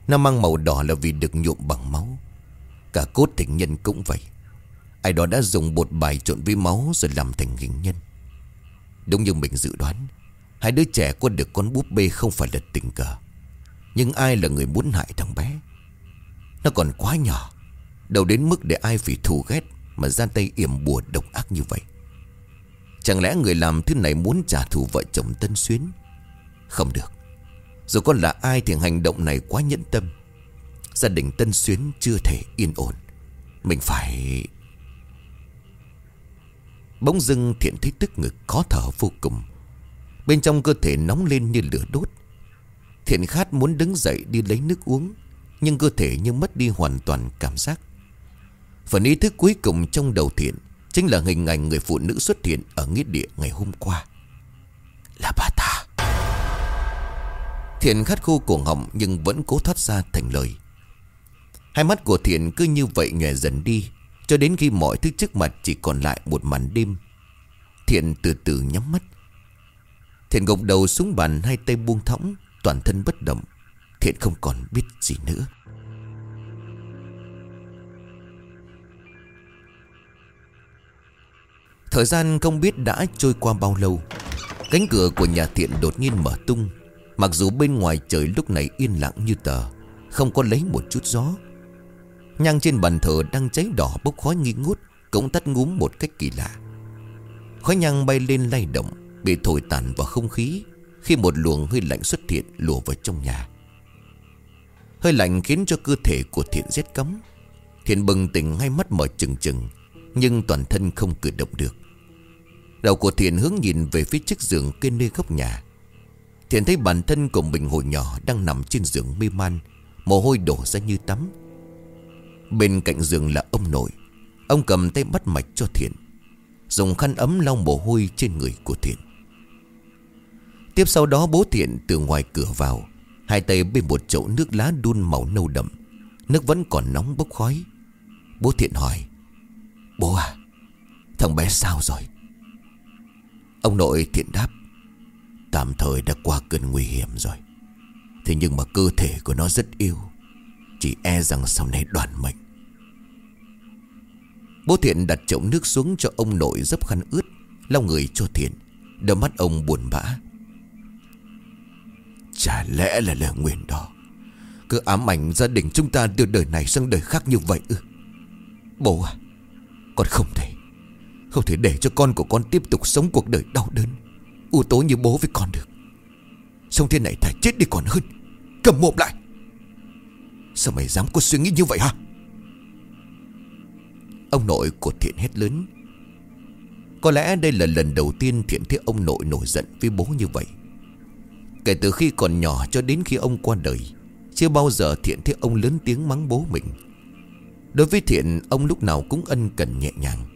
Nó mang màu đỏ là vì được nhuộm bằng máu. Cả cốt thỉnh nhân cũng vậy. Ai đó đã dùng bột bài trộn với máu Rồi làm thành hình nhân. Đúng như mình dự đoán, Hai đứa trẻ có được con búp bê không phải là tình cờ. Nhưng ai là người muốn hại thằng bé? Nó còn quá nhỏ. Đâu đến mức để ai phải thù ghét Mà ra tay yểm bùa độc ác như vậy? Chẳng lẽ người làm thứ này muốn trả thù vợ chồng Tân Xuyến? Không được. Dù con là ai thì hành động này quá nhẫn tâm. Gia đình Tân Xuyến chưa thể yên ổn. Mình phải Bỗng dưng thiện thấy tức ngực khó thở vô cùng. Bên trong cơ thể nóng lên như lửa đốt. Thiện khát muốn đứng dậy đi lấy nước uống, Nhưng cơ thể như mất đi hoàn toàn cảm giác. Phần ý thức cuối cùng trong đầu thiện Chính là hình ảnh người phụ nữ xuất hiện Ở nghĩa địa ngày hôm qua. Là bà ta. Thiện khát khô cổ họng Nhưng vẫn cố thoát ra thành lời. Hai mắt của Thiện cứ như vậy nhòe dần đi, Cho đến khi mọi thứ trước mặt Chỉ còn lại một màn đêm. Thiện từ từ nhắm mắt. Thiện gục đầu xuống bàn, hai tay buông thõng, Toàn thân bất động. Thiện không còn biết gì nữa. Thời gian không biết đã trôi qua bao lâu, Cánh cửa của nhà thiện đột nhiên mở tung. Mặc dù bên ngoài trời lúc này yên lặng như tờ, Không có lấy một chút gió. Nhang trên bàn thờ đang cháy đỏ bốc khói nghi ngút, Cũng tắt ngúm một cách kỳ lạ. Khói nhang bay lên lay động, Bị thổi tàn vào không khí Khi một luồng hơi lạnh xuất hiện lùa vào trong nhà. Hơi lạnh khiến cho cơ thể của thiện rét cấm. Thiện bừng tỉnh, hai mắt mở trừng trừng, Nhưng toàn thân không cử động được. Đầu của thiện hướng nhìn về phía chiếc giường kê nơi góc nhà. Thiện thấy bản thân của mình hồi nhỏ Đang nằm trên giường mê man, Mồ hôi đổ ra như tắm. Bên cạnh giường là ông nội. Ông cầm tay bắt mạch cho Thiện, Dùng khăn ấm lau mồ hôi trên người của Thiện. Tiếp sau đó bố Thiện từ ngoài cửa vào, Hai tay bên một chậu nước lá đun màu nâu đậm, Nước vẫn còn nóng bốc khói. Bố Thiện hỏi, Bố à Thằng bé sao rồi? Ông nội Thiện đáp, Tạm thời đã qua cơn nguy hiểm rồi. Thế nhưng mà cơ thể của nó rất yêu Chỉ e rằng sau này đoàn mệnh. Bố Thiện đặt chậu nước xuống cho ông nội dấp khăn ướt, Lau người cho Thiện. Đôi mắt ông buồn bã. Chả lẽ là lời nguyền đó? Cứ ám ảnh gia đình chúng ta từ đời này sang đời khác như vậy ư? Bố à Con không thể. Không thể để cho con của con tiếp tục sống cuộc đời đau đớn, U tố như bố với con được. Sống thế này thà chết đi còn hơn, Cầm mồm lại. Sao mày dám có suy nghĩ như vậy hả? Ông nội của Thiện hét lớn. Có lẽ đây là lần đầu tiên Thiện thấy ông nội nổi giận với bố như vậy. Kể từ khi còn nhỏ cho đến khi ông qua đời, Chưa bao giờ Thiện thấy ông lớn tiếng mắng bố mình. Đối với Thiện, Ông lúc nào cũng ân cần nhẹ nhàng.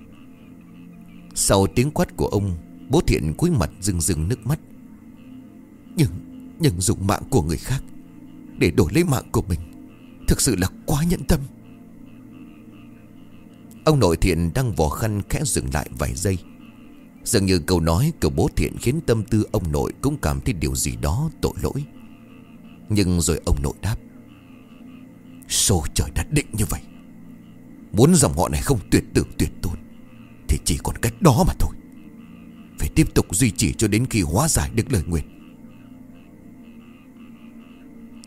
Sau tiếng quát của ông, Bố Thiện cúi mặt rưng rưng nước mắt. Nhưng Nhưng dùng mạng của người khác Để đổi lấy mạng của mình Thực sự là quá nhẫn tâm. Ông nội thiện đang vò khăn khẽ dừng lại vài giây. Dường như câu nói của bố thiện khiến tâm tư ông nội cũng cảm thấy điều gì đó tội lỗi. Nhưng rồi ông nội đáp Số trời đã định như vậy. Muốn dòng họ này không tuyệt tử tuyệt tôn. Thì chỉ còn cách đó mà thôi. Phải tiếp tục duy trì cho đến khi hóa giải được lời nguyện.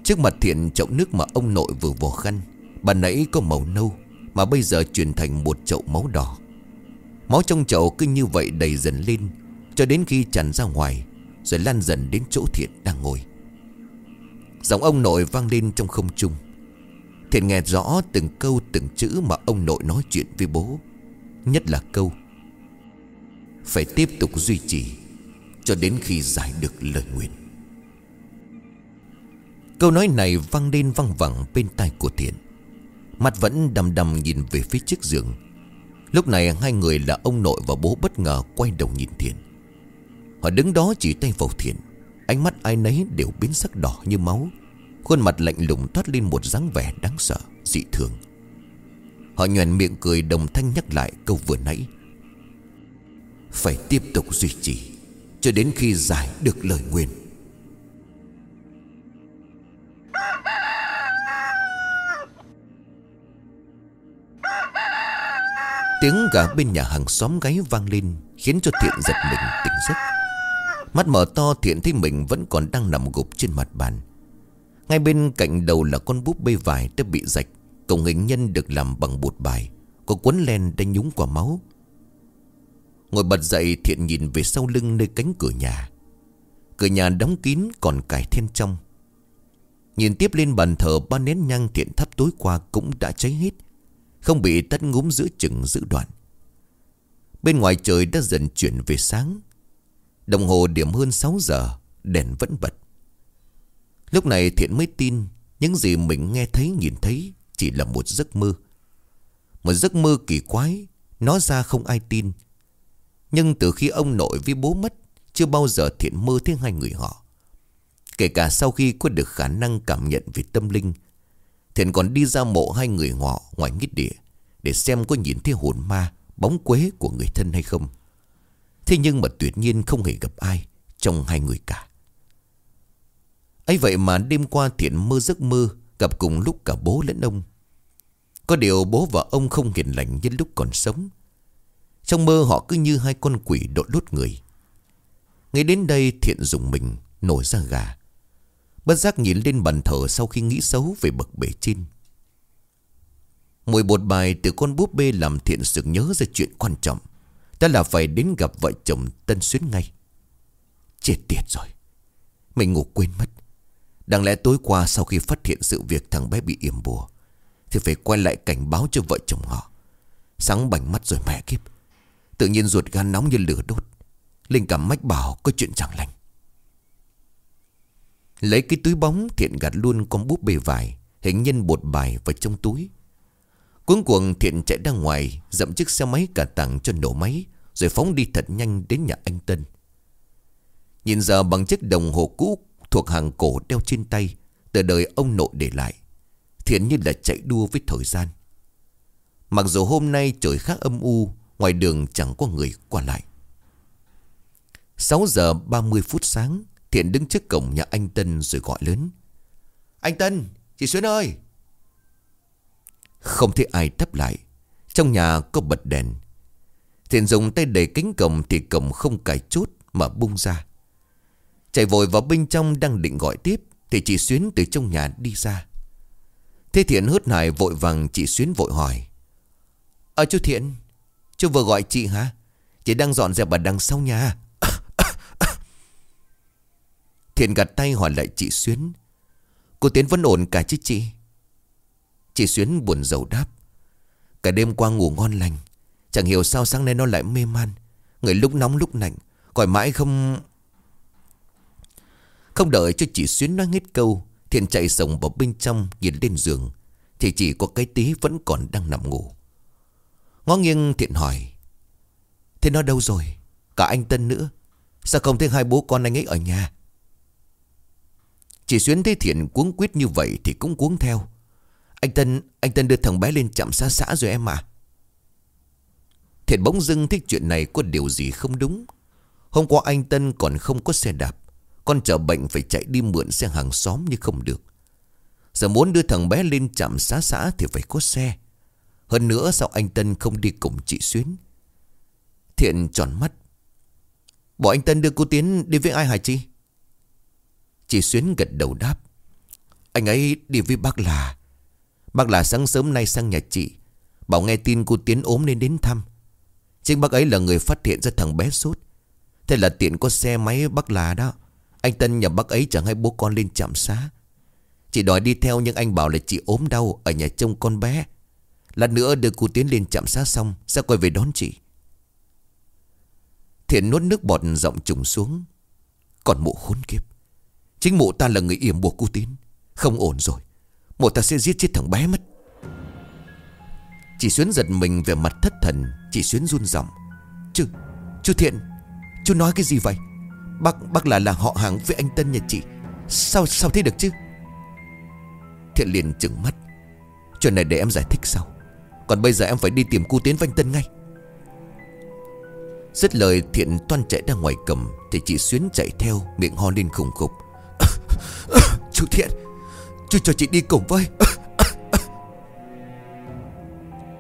Trước mặt thiện chậu nước mà ông nội vừa vò khăn, Bà nãy có màu nâu, Mà bây giờ chuyển thành một chậu máu đỏ. Máu trong chậu cứ như vậy đầy dần lên, Cho đến khi tràn ra ngoài, Rồi lan dần đến chỗ thiện đang ngồi. Giọng ông nội vang lên trong không trung. Thiện nghe rõ từng câu, từng chữ mà ông nội nói chuyện với bố. Nhất là câu Phải tiếp tục duy trì Cho đến khi giải được lời nguyện. Câu nói này vang lên văng vẳng bên tai của Thiện. Mặt vẫn đầm đầm nhìn về phía chiếc giường. Lúc này hai người là ông nội và bố bất ngờ quay đầu nhìn Thiện. Họ đứng đó chỉ tay vào Thiện. Ánh mắt ai nấy đều biến sắc đỏ như máu. Khuôn mặt lạnh lùng thoát lên một dáng vẻ đáng sợ, dị thường. Họ nhoèn miệng cười đồng thanh nhắc lại câu vừa nãy. Phải tiếp tục duy trì, Cho đến khi giải được lời nguyện. Tiếng gà bên nhà hàng xóm gáy vang lên, Khiến cho Thiện giật mình tỉnh giấc. Mắt mở to, Thiện thấy mình vẫn còn đang nằm gục trên mặt bàn. Ngay bên cạnh đầu là con búp bê vải đã bị rạch Cổng hình nhân được làm bằng bột bài, Có quấn len đã nhúng qua máu. Ngồi bật dậy Thiện nhìn về sau lưng nơi cánh cửa nhà. Cửa nhà đóng kín còn cài then trong. Nhìn tiếp lên bàn thờ ba nén nhang thiện thắp tối qua cũng đã cháy hết, không bị tắt ngúm giữa chừng giữ đoạn. Bên ngoài trời đã dần chuyển về sáng. Đồng hồ điểm hơn 6 giờ, Đèn vẫn bật. Lúc này thiện mới tin, Những gì mình nghe thấy, nhìn thấy chỉ là một giấc mơ. Một giấc mơ kỳ quái, Nó ra không ai tin. Nhưng từ khi ông nội với bố mất, Chưa bao giờ thiện mơ thấy hai người họ. Kể cả sau khi có được khả năng cảm nhận về tâm linh, Thiện còn đi ra mộ hai người họ ngoài nghít địa Để xem có nhìn thấy hồn ma, Bóng quế của người thân hay không. Thế nhưng mà tuyệt nhiên không hề gặp ai trong hai người cả. Ấy vậy mà đêm qua Thiện mơ giấc mơ Gặp cùng lúc cả bố lẫn ông. Có điều bố và ông không hiền lành như lúc còn sống. Trong mơ họ cứ như hai con quỷ đội đốt người. Ngay đến đây Thiện dùng mình, Nổi ra gà. Bất giác nhìn lên bàn thờ sau khi nghĩ xấu về bậc bể trên. Mùi bột bài từ con búp bê làm thiện sự nhớ ra chuyện quan trọng. Đó là phải đến gặp vợ chồng Tân Xuyến ngay. Chết tiệt rồi. Mình ngủ quên mất. Đáng lẽ tối qua sau khi phát hiện sự việc thằng bé bị yểm bùa, Thì phải quay lại cảnh báo cho vợ chồng họ. Sáng bảnh mắt rồi mẹ kiếp. Tự nhiên ruột gan nóng như lửa đốt. Linh cảm mách bảo có chuyện chẳng lành. Lấy cái túi bóng thiện gạt luôn con búp bê vải, Hình nhân bột bài vào trong túi. Cuốn cuồng thiện chạy ra ngoài, Dậm chiếc xe máy cả tặng cho nổ máy, Rồi phóng đi thật nhanh đến nhà anh Tân. Nhìn giờ bằng chiếc đồng hồ cũ Thuộc hàng cổ đeo trên tay Từ đời ông nội để lại. Thiện như là chạy đua với thời gian. Mặc dù hôm nay trời khá âm u Ngoài đường chẳng có người qua lại. 6 giờ 30 phút sáng Thiện đứng trước cổng nhà anh Tân rồi gọi lớn. Anh Tân, chị Xuyến ơi! Không thấy ai đáp lại. Trong nhà có bật đèn. Thiện dùng tay đẩy cánh cổng Thì cổng không cài chốt mà bung ra. Chạy vội vào bên trong đang định gọi tiếp, Thì chị Xuyến từ trong nhà đi ra. Thế Thiện hớt hải vội vàng chị Xuyến vội hỏi. Ờ chú Thiện, Chú vừa gọi chị hả? Chị đang dọn dẹp ở đằng sau nhà. (coughs) Thiện gạt tay hỏi lại chị Xuyến. Cô Tiến vẫn ổn cả chứ chị? Chị Xuyến buồn rầu đáp. Cả đêm qua ngủ ngon lành, Chẳng hiểu sao sáng nay nó lại mê man. Người lúc nóng lúc lạnh, Gọi mãi không không đợi cho chị Xuyến nói hết câu, Thiện chạy sổng vào bên trong, Nhìn lên giường. Thì chỉ có cái tí vẫn còn đang nằm ngủ. Ngó nghiêng, Thiện hỏi, Thế nó đâu rồi? Cả anh Tân nữa. Sao không thấy hai bố con anh ấy ở nhà? Chị Xuyến thấy Thiện cuống quyết như vậy Thì cũng cuống theo. Anh Tân Anh Tân đưa thằng bé lên chạm xa xã rồi em à Thiện bỗng dưng thích chuyện này có điều gì không đúng. Hôm qua anh Tân còn không có xe đạp. Con chở bệnh phải chạy đi mượn xe hàng xóm nhưng không được. Giờ muốn đưa thằng bé lên trạm xá xã thì phải có xe. Hơn nữa sao anh Tân không đi cùng chị Xuyến? Thiện tròn mắt. Bỏ anh Tân đưa cô Tiến đi với ai hả chị? Chị Xuyến gật đầu đáp. Anh ấy đi với bác là. Bác là sáng sớm nay sang nhà chị, Bảo nghe tin cô Tiến ốm nên đến thăm. Chính bác ấy là người phát hiện ra thằng bé sốt. Thế là tiện có xe máy bác là đó. Anh Tân nhờ bác ấy chẳng hay bố con lên trạm xá. Chị đòi đi theo nhưng anh bảo là chị ốm đau Ở nhà trông con bé. Lát nữa đưa cô Tiến lên trạm xá xong Sẽ quay về đón chị. Thiện nuốt nước bọt giọng trùng xuống. Còn mụ khốn kiếp. Chính mụ ta là người yểm buộc cô Tiến. Không ổn rồi. Mụ ta sẽ giết chết thằng bé mất. Chị Xuyến giật mình về mặt thất thần. Chị Xuyến run giọng. Chú, chú Thiện Chú nói cái gì vậy? Bác, bác là là họ hàng với anh Tân nhà chị. Sao, sao thế được chứ? Thiện liền trừng mắt. Chuyện này để em giải thích sau. Còn bây giờ em phải đi tìm cu Tiến với anh Tân ngay. Dứt lời Thiện toan chạy ra ngoài cầm Thì chị Xuyến chạy theo Miệng ho lên khủng khục. (laughs) Chú Thiện Chú cho chị đi cùng với.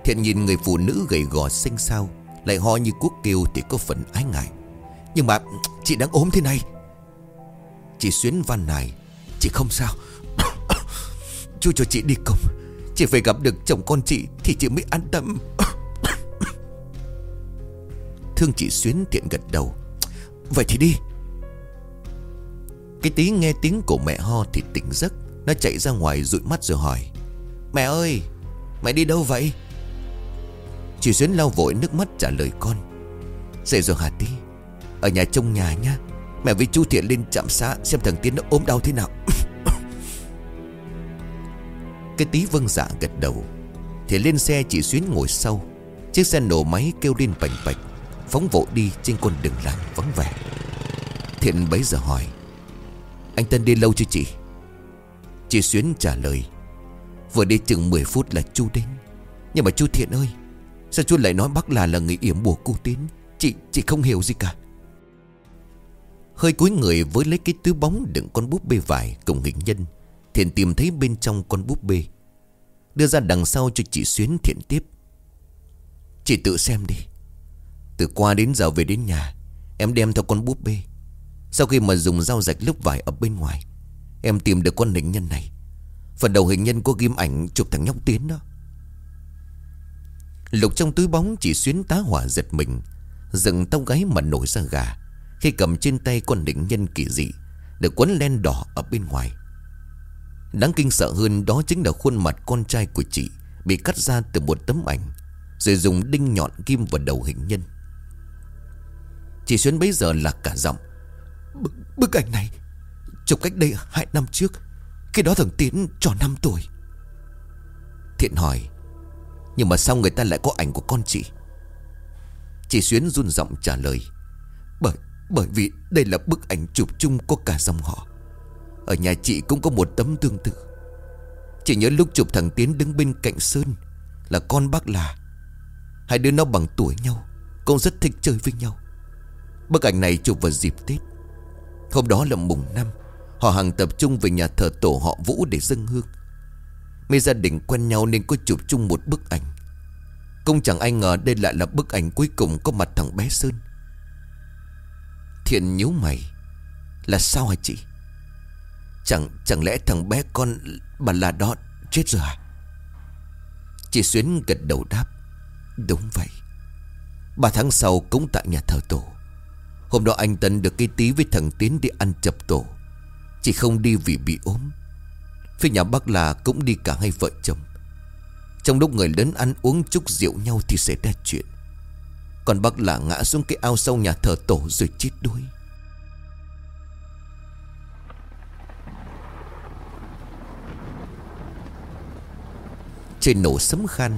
Thiện nhìn người phụ nữ gầy gò xinh xao Lại ho như cuốc kêu thì có phần ái ngại. Nhưng mà chị đang ốm thế này. Chị Xuyến van nài Chị không sao. (coughs) Chú cho chị đi cùng Chị phải gặp được chồng con chị Thì chị mới an tâm. (coughs) Thương chị Xuyến tiện gật đầu. Vậy thì đi. Cái tí nghe tiếng của mẹ ho thì tỉnh giấc. Nó chạy ra ngoài rụi mắt rồi hỏi. Mẹ ơi, Mẹ đi đâu vậy? Chị Xuyến lau vội nước mắt trả lời con. Dậy rồi hả tí? Ở nhà trông nhà nhá. Mẹ với chú Thiện lên trạm xã Xem thằng Tiến nó ốm đau thế nào. (coughs) Cái tí vâng dạ gật đầu. Thì lên xe chị Xuyến ngồi sau. Chiếc xe nổ máy kêu lên bành bạch, Phóng vội đi trên con đường làng vắng vẻ. Thiện bấy giờ hỏi, anh Tân đi lâu chưa chị? Chị Xuyến trả lời, Vừa đi chừng 10 phút là chú đến. Nhưng mà chú Thiện ơi, Sao chú lại nói bác là là người yểm bùa cô Tiến Chị chị không hiểu gì cả. Hơi cúi người với lấy cái túi bóng đựng con búp bê vải cùng hình nhân, Thiện tìm thấy bên trong con búp bê. Đưa ra đằng sau cho chị Xuyến thiện tiếp. Chị tự xem đi. Từ qua đến giờ về đến nhà, Em đem theo con búp bê. Sau khi mà dùng dao rạch lớp vải ở bên ngoài, Em tìm được con hình nhân này. Phần đầu hình nhân có ghim ảnh chụp thằng nhóc Tiến đó. Lục trong túi bóng chỉ xuyến tá hỏa giật mình, Dựng tông gáy mà nổi ra gà. Khi cầm trên tay con đỉnh nhân kỳ dị, Được quấn len đỏ ở bên ngoài. Đáng kinh sợ hơn đó chính là khuôn mặt con trai của chị Bị cắt ra từ một tấm ảnh, Rồi dùng đinh nhọn, kim vào đầu hình nhân. Chị Xuyến bấy giờ là cả giọng B Bức ảnh này, Chụp cách đây hai năm trước, Khi đó thằng Tiến tròn 5 tuổi. Thiện hỏi, Nhưng mà sao người ta lại có ảnh của con chị? Chị Xuyến run giọng trả lời bởi vì đây là bức ảnh chụp chung của cả dòng họ. Ở nhà chị cũng có một tấm tương tự. Chị nhớ lúc chụp thằng Tiến đứng bên cạnh Sơn, Là con bác là. Hai đứa nó bằng tuổi nhau, Cũng rất thích chơi với nhau. Bức ảnh này chụp vào dịp Tết. Hôm đó là mùng năm, Họ hàng tập trung về nhà thờ tổ họ Vũ để dâng hương. Mấy gia đình quen nhau nên có chụp chung một bức ảnh. Cũng chẳng ai ngờ đây lại là bức ảnh cuối cùng có mặt thằng bé Sơn. Thiện nhíu mày. Là sao hả chị? Chẳng chẳng lẽ thằng bé con bà là đó chết rồi à Chị Xuyến gật đầu đáp. Đúng vậy. Ba tháng sau cũng tại nhà thờ tổ. Hôm đó anh Tân được cây tí với thằng Tiến đi ăn chập tổ. Chỉ không đi vì bị ốm. Phía nhà bác là cũng đi cả hai vợ chồng. Trong lúc người lớn ăn uống chúc rượu nhau thì xảy ra chuyện. Còn bác là ngã xuống cái ao sâu nhà thờ tổ rồi chết đuối. Trời nổ sấm khan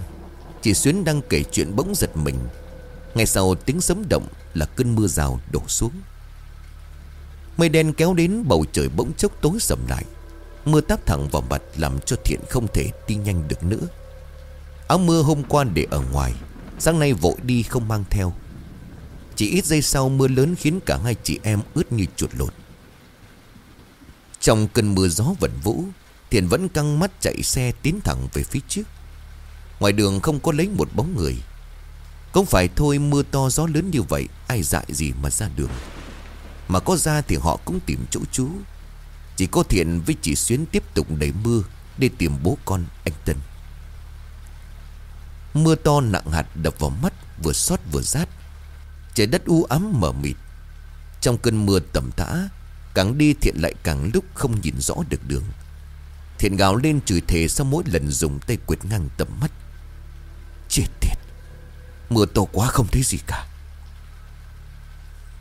Chị Xuyến đang kể chuyện bỗng giật mình. Ngay sau tiếng sấm động là cơn mưa rào đổ xuống. Mây đen kéo đến, bầu trời bỗng chốc tối sầm lại. Mưa táp thẳng vào mặt làm cho Thiện không thể đi nhanh được nữa. Áo mưa hôm qua để ở ngoài Sáng nay vội đi không mang theo. Chỉ ít giây sau mưa lớn khiến cả hai chị em ướt như chuột lột. Trong cơn mưa gió vẩn vũ, Thiện vẫn căng mắt chạy xe tiến thẳng về phía trước. Ngoài đường không có lấy một bóng người. Không phải thôi mưa to gió lớn như vậy, Ai dại gì mà ra đường. Mà có ra thì họ cũng tìm chỗ trú. Chỉ có Thiện với chị Xuyến tiếp tục đẩy mưa Để tìm bố con anh Tân. Mưa to nặng hạt đập vào mắt, Vừa xót vừa rát. Trời đất u ám mờ mịt. Trong cơn mưa tầm tã, Càng đi Thiện lại càng lúc không nhìn rõ được đường. Thiện gào lên chửi thề sau mỗi lần dùng tay quệt ngang tầm mắt. Chết tiệt! Mưa to quá không thấy gì cả.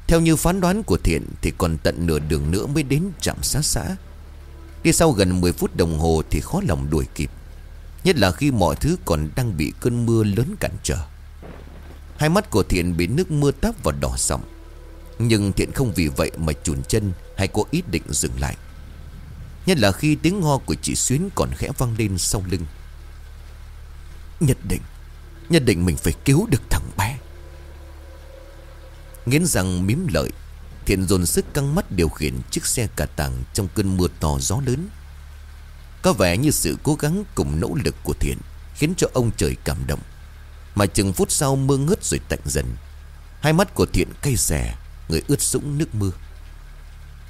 Theo như phán đoán của Thiện Thì còn tận nửa đường nữa mới đến trạm xá xã Đi sau gần 10 phút đồng hồ Thì khó lòng đuổi kịp. Nhất là khi mọi thứ còn đang bị cơn mưa lớn cản trở. Hai mắt của Thiện bị nước mưa táp vào đỏ sọng Nhưng Thiện không vì vậy mà chùn chân Hay có ý định dừng lại. Nhất là khi tiếng ho của chị Xuyến còn khẽ vang lên sau lưng. Nhất định Nhất định mình phải cứu được thằng bé. Nghiến rằng miếm lợi, Thiện dồn sức căng mắt điều khiển chiếc xe cà tàng trong cơn mưa to gió lớn. Có vẻ như sự cố gắng cùng nỗ lực của Thiện Khiến cho ông trời cảm động. Mà chừng phút sau mưa ngớt rồi tạnh dần. Hai mắt của Thiện cay xè, Người ướt sũng nước mưa.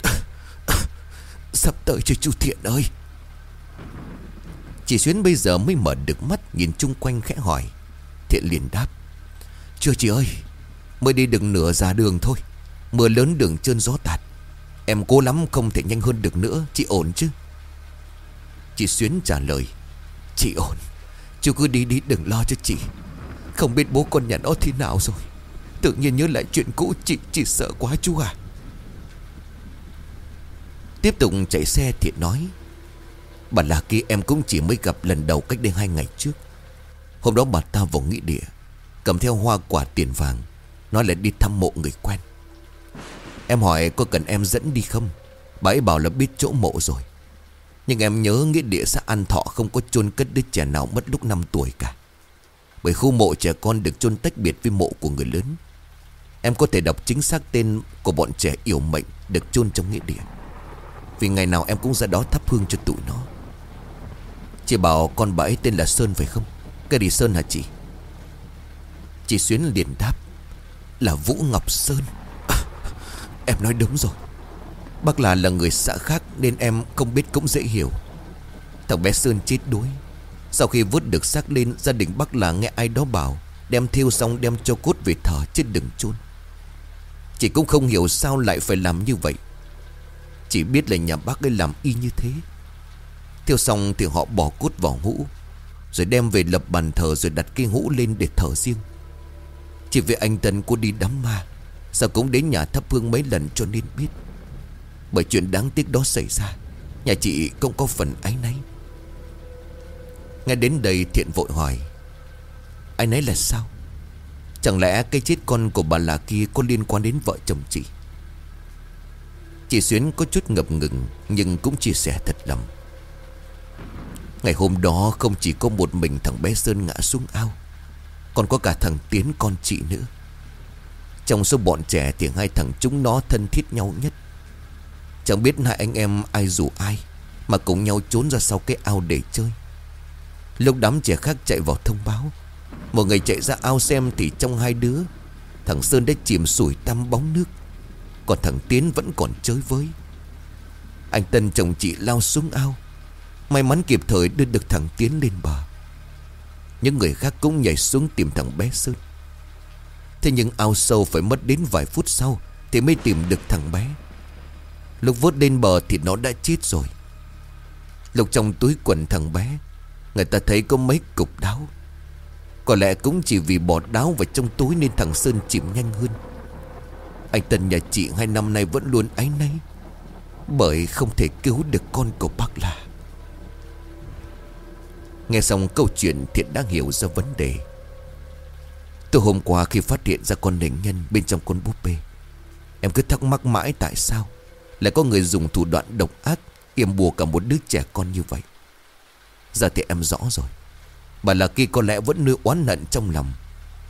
(coughs) Sắp tới cho chú Thiện ơi. Chị Xuyến bây giờ mới mở được mắt Nhìn chung quanh khẽ hỏi. Thiện liền đáp. Chưa chị ơi, Mới đi được nửa ra đường thôi. Mưa lớn đường trơn gió tạt. Em cố lắm không thể nhanh hơn được nữa, Chị ổn chứ? Chị Xuyến trả lời, Chị ổn. Chú cứ đi đi, đừng lo cho chị. Không biết bố con nhà nó thế nào rồi. Tự nhiên nhớ lại chuyện cũ, Chị chị sợ quá chú à. Tiếp tục chạy xe Thiện nói, Bà là kia em cũng chỉ mới gặp lần đầu cách đây hai ngày trước. Hôm đó bà ta vào nghĩa địa, Cầm theo hoa quả tiền vàng Nói là đi thăm mộ người quen. Em hỏi có cần em dẫn đi không? Bà ấy bảo là biết chỗ mộ rồi. Nhưng em nhớ nghĩa địa xã An Thọ Không có chôn cất đứa trẻ nào mất lúc 5 tuổi cả. Bởi khu mộ trẻ con được chôn tách biệt với mộ của người lớn. Em có thể đọc chính xác tên của bọn trẻ yêu mệnh Được chôn trong nghĩa địa. Vì ngày nào em cũng ra đó thắp hương cho tụi nó. Chị bảo con bà ấy tên là Sơn phải không? Cái gì Sơn hả chị? Chị Xuyến liền đáp Là Vũ Ngọc Sơn. À, (laughs) Em nói đúng rồi. Bác là là người xã khác Nên em không biết cũng dễ hiểu. Thằng bé Sơn chết đuối. Sau khi vứt được xác lên, Gia đình bác là nghe ai đó bảo, Đem thiêu xong đem cho cốt về thở chứ đừng chôn. Chị cũng không hiểu sao lại phải làm như vậy. Chỉ biết là nhà bác ấy làm y như thế. Thiêu xong thì họ bỏ cốt vào hũ, Rồi đem về lập bàn thờ Rồi đặt cái hũ lên để thở riêng. Chỉ vì anh Tân cô đi đám ma, Sao cũng đến nhà thắp hương mấy lần cho nên biết. Bởi chuyện đáng tiếc đó xảy ra, Nhà chị cũng có phần áy náy. Nghe đến đây thiện vội hỏi Ái náy là sao? Chẳng lẽ cái chết con của bà là kia Có liên quan đến vợ chồng chị? Chị Xuyến có chút ngập ngừng, Nhưng cũng chia sẻ thật lòng. Ngày hôm đó không chỉ có một mình thằng bé Sơn ngã xuống ao, Còn có cả thằng Tiến con chị nữa. Trong số bọn trẻ thì hai thằng chúng nó thân thiết nhau nhất. Chẳng biết hai anh em ai rủ ai, Mà cùng nhau trốn ra sau cái ao để chơi. Lúc đám trẻ khác chạy vào thông báo, Một người chạy ra ao xem thì trong hai đứa, Thằng Sơn đã chìm sủi tăm bóng nước, Còn thằng Tiến vẫn còn chơi với. Anh Tân chồng chị lao xuống ao, May mắn kịp thời đưa được thằng Tiến lên bờ. Những người khác cũng nhảy xuống tìm thằng bé Sơn. Thế nhưng ao sâu phải mất đến vài phút sau Thì mới tìm được thằng bé. Lúc vớt lên bờ thì nó đã chết rồi. Lục trong túi quần thằng bé, Người ta thấy có mấy cục đáo. Có lẽ cũng chỉ vì bỏ đáo vào trong túi Nên thằng Sơn chìm nhanh hơn. Anh Tân nhà chị hai năm nay vẫn luôn áy náy, Bởi không thể cứu được con của bác là Nghe xong câu chuyện Thiện đã hiểu ra vấn đề. Từ hôm qua khi phát hiện ra con nền nhân Bên trong con búp bê, Em cứ thắc mắc mãi tại sao? Lại có người dùng thủ đoạn độc ác Yểm bùa cả một đứa trẻ con như vậy. Giờ thì em rõ rồi. Bà là kia có lẽ vẫn nuôi oán hận trong lòng,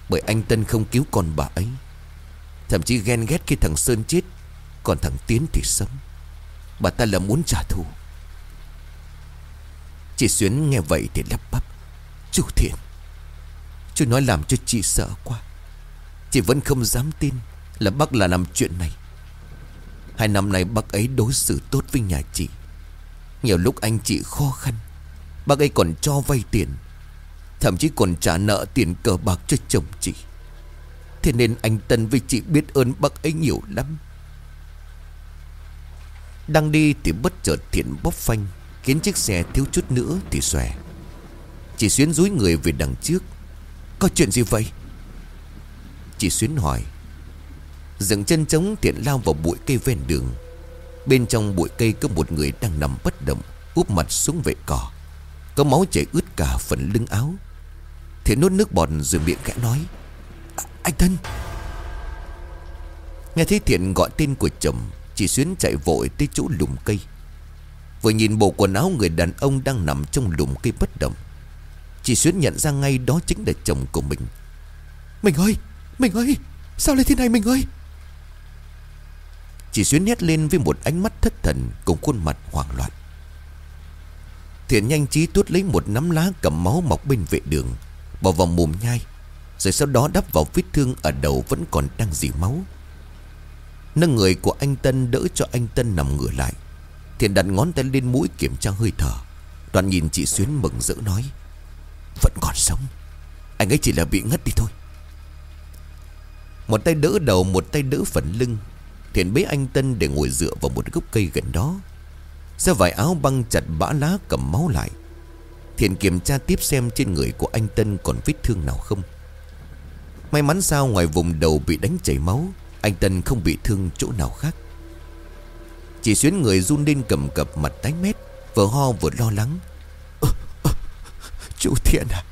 Bởi anh Tân không cứu con bà ấy. Thậm chí ghen ghét khi thằng Sơn chết, Còn thằng Tiến thì sống. Bà ta là muốn trả thù. Chị Xuyến nghe vậy thì lắp bắp. Chú Thiện Chú nói làm cho chị sợ quá. Chị vẫn không dám tin Là bác là làm chuyện này. Hai năm nay bác ấy đối xử tốt với nhà chị. Nhiều lúc anh chị khó khăn, Bác ấy còn cho vay tiền, Thậm chí còn trả nợ tiền cờ bạc cho chồng chị. Thế nên anh Tân với chị biết ơn bác ấy nhiều lắm. Đang đi thì bất chợt thiện bóp phanh, Khiến chiếc xe thiếu chút nữa thì xòe. Chị Xuyến dúi người về đằng trước. Có chuyện gì vậy? Chị Xuyến hỏi. Dừng chân trống tiện lao vào bụi cây ven đường. Bên trong bụi cây có một người đang nằm bất động Úp mặt xuống vệ cỏ. Có máu chảy ướt cả phần lưng áo. Thiện nuốt nước bọt rồi miệng khẽ nói à, Anh thân. Nghe thấy Thiện gọi tên của chồng Chị Xuyến chạy vội tới chỗ lùm cây. Vừa nhìn bộ quần áo người đàn ông đang nằm trong lùm cây bất động Chị Xuyến nhận ra ngay đó chính là chồng của mình. Mình ơi Mình ơi Sao lại thế này mình ơi? Chị Xuyến hét lên với một ánh mắt thất thần Cùng khuôn mặt hoảng loạn. Thiện nhanh trí tuốt lấy một nắm lá cầm máu mọc bên vệ đường Bỏ vào mồm nhai, Rồi sau đó đắp vào vết thương ở đầu vẫn còn đang dì máu. Nâng người của anh Tân đỡ cho anh Tân nằm ngửa lại. Thiện đặt ngón tay lên mũi kiểm tra hơi thở. Đoạn nhìn chị Xuyến mừng rỡ nói, Vẫn còn sống. Anh ấy chỉ là bị ngất đi thôi. Một tay đỡ đầu, Một tay đỡ phần lưng Thiện bế anh Tân để ngồi dựa vào một gốc cây gần đó. Ra vải áo băng chặt bã lá cầm máu lại. Thiện kiểm tra tiếp xem trên người của anh Tân còn vết thương nào không. May mắn sao ngoài vùng đầu bị đánh chảy máu, Anh Tân không bị thương chỗ nào khác. Chỉ xuyến người run lên cầm cập mặt tái mét Vừa ho vừa lo lắng. Chú Thiện à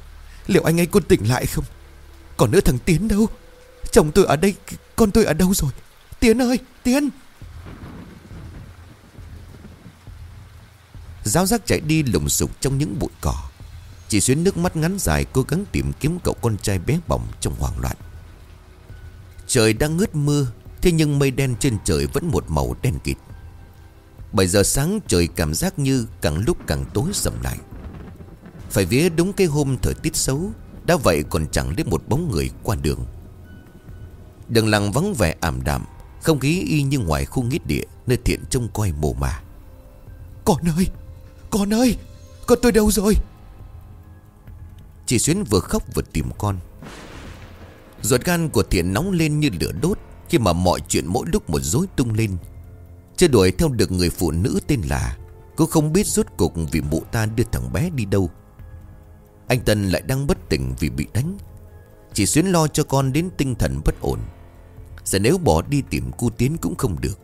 Liệu anh ấy có tỉnh lại không? Còn nữa thằng Tiến đâu? Chồng tôi ở đây, Con tôi ở đâu rồi? Tiến ơi, Tiến. Giáo giác chạy đi lùng sục trong những bụi cỏ. Chị xuyến nước mắt ngắn dài Cố gắng tìm kiếm cậu con trai bé bỏng trong hoảng loạn. Trời đang ngớt mưa, Thế nhưng mây đen trên trời vẫn một màu đen kịt. 7 giờ sáng, trời cảm giác như càng lúc càng tối sầm lại. Phải vía đúng cái hôm thời tiết xấu, Đã vậy còn chẳng đến một bóng người qua đường. Đường làng vắng vẻ ảm đạm không khí y như ngoài khu nghít địa Nơi thiện trông coi mồ mà Con ơi! Con ơi! Con tôi đâu rồi? Chị Xuyến vừa khóc vừa tìm con. Ruột gan của thiện nóng lên như lửa đốt Khi mà mọi chuyện mỗi lúc một rối tung lên. Chưa đuổi theo được người phụ nữ tên là Cô không biết rốt cuộc vì mụ ta đưa thằng bé đi đâu. Anh Tân lại đang bất tỉnh vì bị đánh. Chỉ Xuyến lo cho con đến tinh thần bất ổn Giờ nếu bỏ đi tìm cu Tiến cũng không được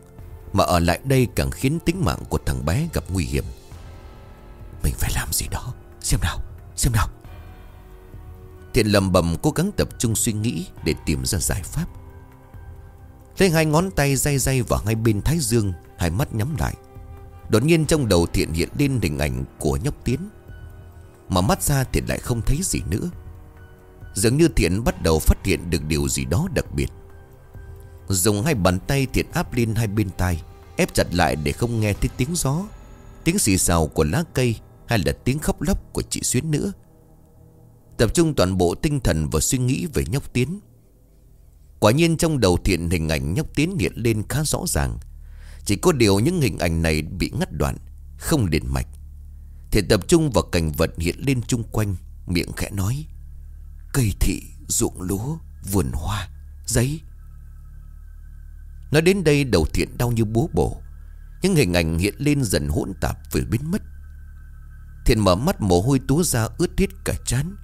Mà ở lại đây càng khiến tính mạng của thằng bé gặp nguy hiểm. Mình phải làm gì đó Xem nào, xem nào. Thiện lầm bầm cố gắng tập trung suy nghĩ Để tìm ra giải pháp. Lấy hai ngón tay day day vào hai bên thái dương Hai mắt nhắm lại. Đột nhiên trong đầu thiện hiện lên hình ảnh của nhóc tiến. Mà mắt ra thiện lại không thấy gì nữa. Dường như thiện bắt đầu phát hiện được điều gì đó đặc biệt. Dùng hai bàn tay thiệt áp lên hai bên tai Ép chặt lại để không nghe thấy tiếng gió Tiếng xì xào của lá cây Hay là tiếng khóc lóc của chị Xuyến nữa. Tập trung toàn bộ tinh thần và suy nghĩ về nhóc tiến. Quả nhiên trong đầu thiện hình ảnh nhóc tiến hiện lên khá rõ ràng. Chỉ có điều những hình ảnh này bị ngắt đoạn Không liền mạch. Thiện tập trung vào cảnh vật hiện lên chung quanh Miệng khẽ nói Cây thị, ruộng lúa, vườn hoa, giấy. Nói đến đây đầu thiện đau như búa bổ. Những hình ảnh hiện lên dần hỗn tạp về biến mất. Thiện mở mắt mồ hôi túa ra ướt hết cả chán.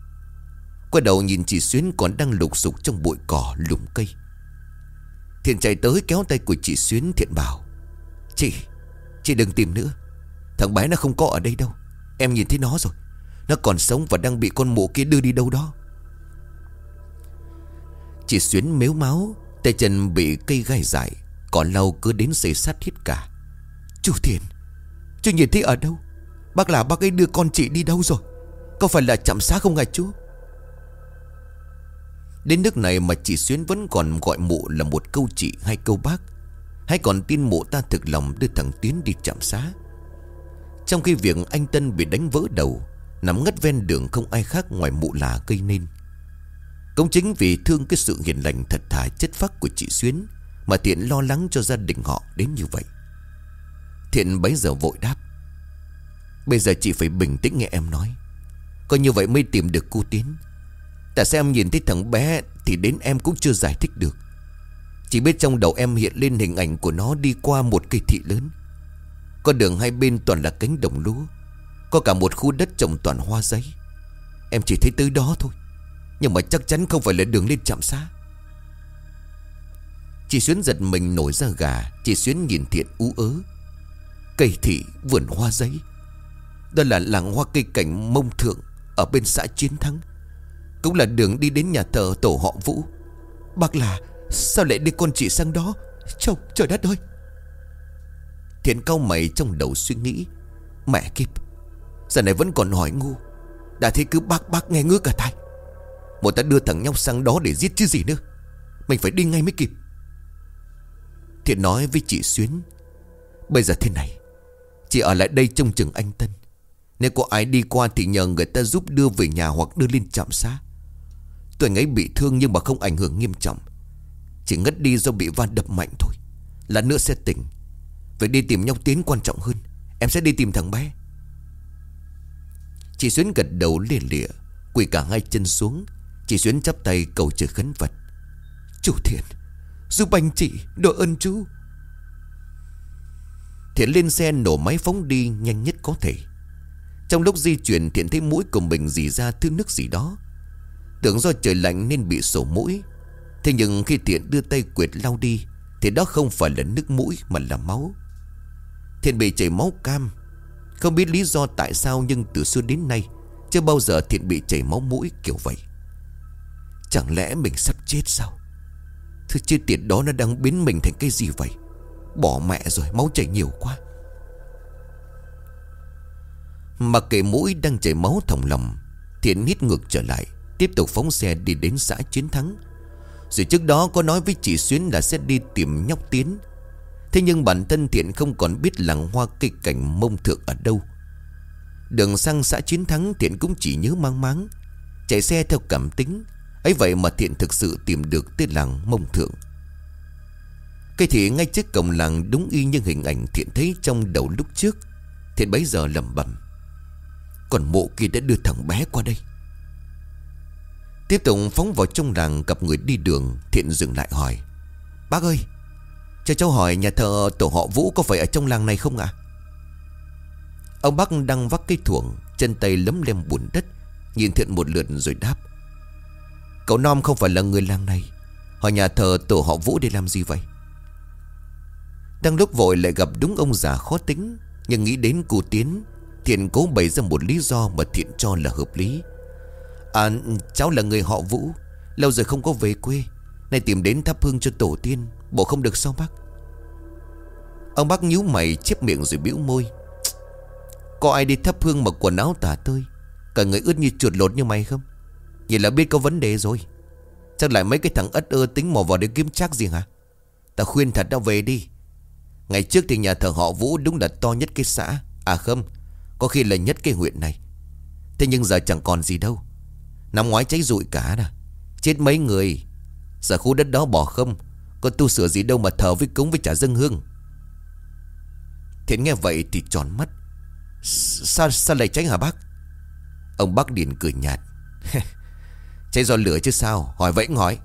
Quay đầu nhìn chị Xuyến còn đang lục sục trong bụi cỏ lùm cây. Thiện chạy tới kéo tay của chị Xuyến Thiện bảo Chị, chị đừng tìm nữa. Thằng bé nó không có ở đây đâu. Em nhìn thấy nó rồi. Nó còn sống và đang bị con mụ kia đưa đi đâu đó. Chị Xuyến mếu máu Tay chân bị cây gai dài, Còn lâu cứ đến xây sát hết cả. Chú Thiền Chú nhìn thấy ở đâu? Bác là bác ấy đưa con chị đi đâu rồi? Có phải là chạm xá không hả chú? Đến nước này mà chị Xuyến vẫn còn gọi mụ là một câu chị hay câu bác. Hay còn tin mụ ta thực lòng đưa thằng Tiến đi chạm xá. Trong khi việc anh Tân bị đánh vỡ đầu Nằm ngất ven đường không ai khác ngoài mụ là cây nên. Cũng chính vì thương cái sự hiền lành thật thà chất phác của chị Xuyến Mà Thiện lo lắng cho gia đình họ đến như vậy. Thiện bấy giờ vội đáp. Bây giờ chị phải bình tĩnh nghe em nói. Có như vậy mới tìm được cô Tiến. Tại sao em nhìn thấy thằng bé Thì đến em cũng chưa giải thích được. Chỉ biết trong đầu em hiện lên hình ảnh của nó Đi qua một cây thị lớn. Con đường hai bên toàn là cánh đồng lúa, Có cả một khu đất trồng toàn hoa giấy. Em chỉ thấy tới đó thôi. Nhưng mà chắc chắn không phải là đường lên trạm xá. Chị Xuyến giật mình nổi ra gà Chị Xuyến nhìn thiện ú ớ. Cây thị vườn hoa giấy. Đó là làng hoa cây cảnh mông thượng Ở bên xã Chiến Thắng. Cũng là đường đi đến nhà thờ tổ họ Vũ. Bác là Sao lại đi con chị sang đó? Trời, trời đất ơi! Thiện cao mày trong đầu suy nghĩ. Mẹ kiếp Giờ này vẫn còn hỏi ngu. Đã thấy cứ bác bác nghe ngứa cả tai. Một ta đưa thằng nhóc sang đó để giết chứ gì nữa. Mình phải đi ngay mới kịp. Thiện nói với chị Xuyến. Bây giờ thế này, Chị ở lại đây trông chừng anh Tân. Nếu có ai đi qua thì nhờ người ta giúp đưa về nhà hoặc đưa lên trạm xá. Tuần ấy bị thương nhưng mà không ảnh hưởng nghiêm trọng. Chỉ ngất đi do bị va đập mạnh thôi. Là nữa sẽ tỉnh. Vậy đi tìm nhóc tiến quan trọng hơn. Em sẽ đi tìm thằng bé. Chị Xuyến gật đầu lìa lịa Quỳ cả hai chân xuống. Chị Xuyến chắp tay cầu chữ khấn vật Chủ thiện, Giúp anh chị đội ơn chú. Thiện lên xe nổ máy phóng đi nhanh nhất có thể. Trong lúc di chuyển, Thiện thấy mũi của mình dì ra thứ nước gì đó. Tưởng do trời lạnh nên bị sổ mũi. Thế nhưng khi Thiện đưa tay quyệt lau đi, Thì đó không phải là nước mũi mà là máu. Thiện bị chảy máu cam. Không biết lý do tại sao, nhưng từ xưa đến nay, Chưa bao giờ Thiện bị chảy máu mũi kiểu vậy. Chẳng lẽ mình sắp chết sao? Thứ chết tiệt đó nó đang biến mình thành cái gì vậy? Bỏ mẹ rồi, máu chảy nhiều quá. Mặc kệ mũi đang chảy máu thòng lòng, Thiện hít ngược trở lại, Tiếp tục phóng xe đi đến xã Chiến Thắng. Rồi trước đó có nói với chị Xuyến là sẽ đi tìm nhóc Tiến. Thế nhưng bản thân Thiện không còn biết làng hoa cây cảnh mông thượng ở đâu. Đường sang xã Chiến Thắng, Thiện cũng chỉ nhớ mang máng, Chạy xe theo cảm tính ấy vậy mà Thiện thực sự tìm được tên làng mông thượng. Cây thị ngay trước cổng làng đúng y như hình ảnh Thiện thấy trong đầu lúc trước. Thiện bấy giờ lầm bầm Còn mộ kia đã đưa thằng bé qua đây. Tiếp tục phóng vào trong làng gặp người đi đường, Thiện dừng lại hỏi. Bác ơi, Cho cháu hỏi nhà thờ tổ họ Vũ có phải ở trong làng này không ạ? Ông bác đang vác cây thuồng, Chân tay lấm lem bùn đất, Nhìn Thiện một lượt rồi đáp. Cậu Nom không phải là người làng này. Họ nhà thờ tổ họ Vũ để làm gì vậy? Đang lúc vội lại gặp đúng ông già khó tính, Nhưng nghĩ đến cụ Tiến, Thiện cố bày ra một lý do mà Thiện cho là hợp lý. À cháu là người họ Vũ, Lâu rồi không có về quê, Nay tìm đến thắp hương cho tổ tiên, Bộ không được sao bác? Ông bác nhíu mày, chép miệng rồi biểu môi. Có ai đi thắp hương mặc quần áo tả tơi, Cả người ướt như chuột lột như mày không? Nhìn là biết có vấn đề rồi. Chắc lại mấy cái thằng ất ơ tính mò vào để kiếm chắc gì hả? Ta khuyên thật đã về đi. Ngày trước thì nhà thờ họ Vũ đúng là to nhất cái xã. À không, Có khi là nhất cái huyện này. Thế nhưng giờ chẳng còn gì đâu. Năm ngoái cháy rụi cả nè. Chết mấy người. Giờ khu đất đó bỏ không. Có tu sửa gì đâu mà thờ với cúng với trả dân hương. Thiện nghe vậy thì tròn mắt. Sao sao lại cháy hả bác? Ông bác Điền cười nhạt. (laughs) Cháy do lửa chứ sao? Hỏi vậy hỏi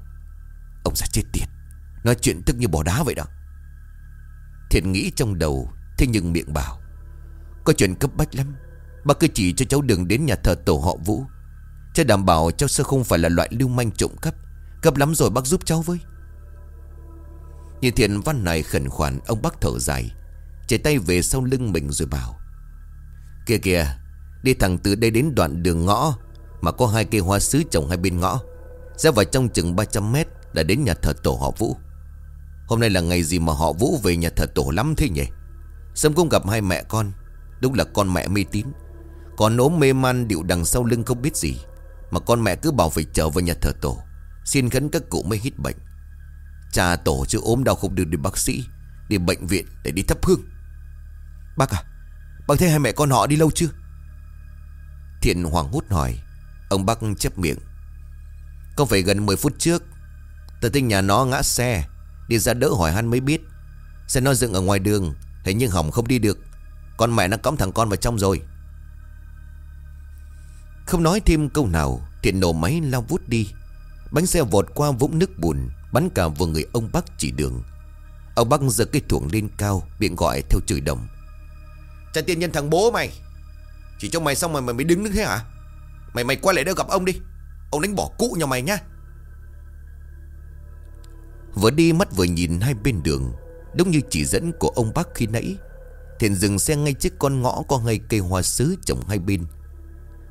Ông già chết tiệt. Nói chuyện tức như bỏ đá vậy đó. Thiện nghĩ trong đầu, Thế nhưng miệng bảo. Có chuyện cấp bách lắm. Bác cứ chỉ cho cháu đường đến nhà thờ tổ họ Vũ. Cháu đảm bảo cháu sẽ không phải là loại lưu manh trộm cắp. Cấp lắm rồi bác giúp cháu với. Nhìn thiện văn này khẩn khoản, Ông bác thở dài. Chạy tay về sau lưng mình rồi bảo. Kìa kìa, Đi thẳng từ đây đến đoạn đường ngõ. Mà có hai cây hoa sứ trồng hai bên ngõ. Ra vào trong chừng 300 mét Là đến nhà thờ tổ họ Vũ. Hôm nay là ngày gì mà họ Vũ về nhà thờ tổ lắm thế nhỉ? Sâm cũng gặp hai mẹ con, Đúng là con mẹ mê tín. Còn ốm mê man điệu đằng sau lưng không biết gì, Mà con mẹ cứ bảo phải trở vào nhà thờ tổ, Xin khấn các cụ mới hít bệnh. Cha tổ chứ ốm đau không được đi bác sĩ, Đi bệnh viện để đi thắp hương. Bác à Bác thấy hai mẹ con họ đi lâu chưa? Thiện hoàng hút hỏi. Ông bác chép miệng. Có phải gần 10 phút trước Tờ tin nhà nó ngã xe, Đi ra đỡ hỏi hắn mới biết. Xe nó dựng ở ngoài đường Thế nhưng hỏng không đi được. Con mẹ nó cõng thằng con vào trong rồi. Không nói thêm câu nào Thiện nổ máy lao vút đi. Bánh xe vọt qua vũng nước bùn, Bắn cả vào người ông bác chỉ đường. Ông bác giơ cây thuồng lên cao, Miệng gọi theo chửi đồng. Trả tiền nhân thằng bố mày, Chỉ cho mày xong mà mày mới đứng đứng thế hả? Mày mày quay lại đây gặp ông đi. Ông đánh bỏ cụ nhà mày nhá Vừa đi mắt vừa nhìn hai bên đường, Đúng như chỉ dẫn của ông bác khi nãy Thiện dừng xe ngay trước con ngõ Có ngay cây hoa sứ trồng hai bên.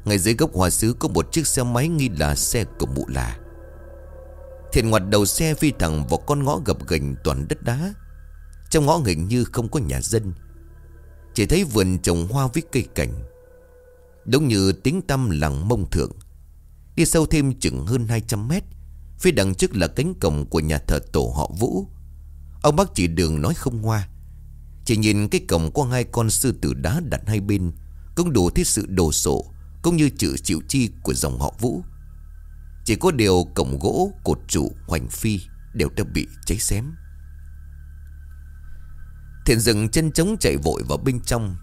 Ngay dưới gốc hoa sứ có một chiếc xe máy nghi là xe của mụ là Thiện ngoặt đầu xe phi thẳng vào con ngõ gập ghềnh toàn đất đá. Trong ngõ hình như không có nhà dân. Chỉ thấy vườn trồng hoa với cây cảnh. Đúng như tiếng tâm làng mông thượng. Đi sâu thêm chừng hơn 200 mét Phía đằng trước là cánh cổng của nhà thờ tổ họ Vũ. Ông bác chỉ đường nói không hoa Chỉ nhìn cái cổng có hai con sư tử đá đặt hai bên Cũng đủ thấy sự đồ sộ Cũng như chữ chịu chi của dòng họ Vũ. Chỉ có điều cổng gỗ, cột trụ, hoành phi Đều đã bị cháy xém. Thiện dừng chân trống chạy vội vào bên trong.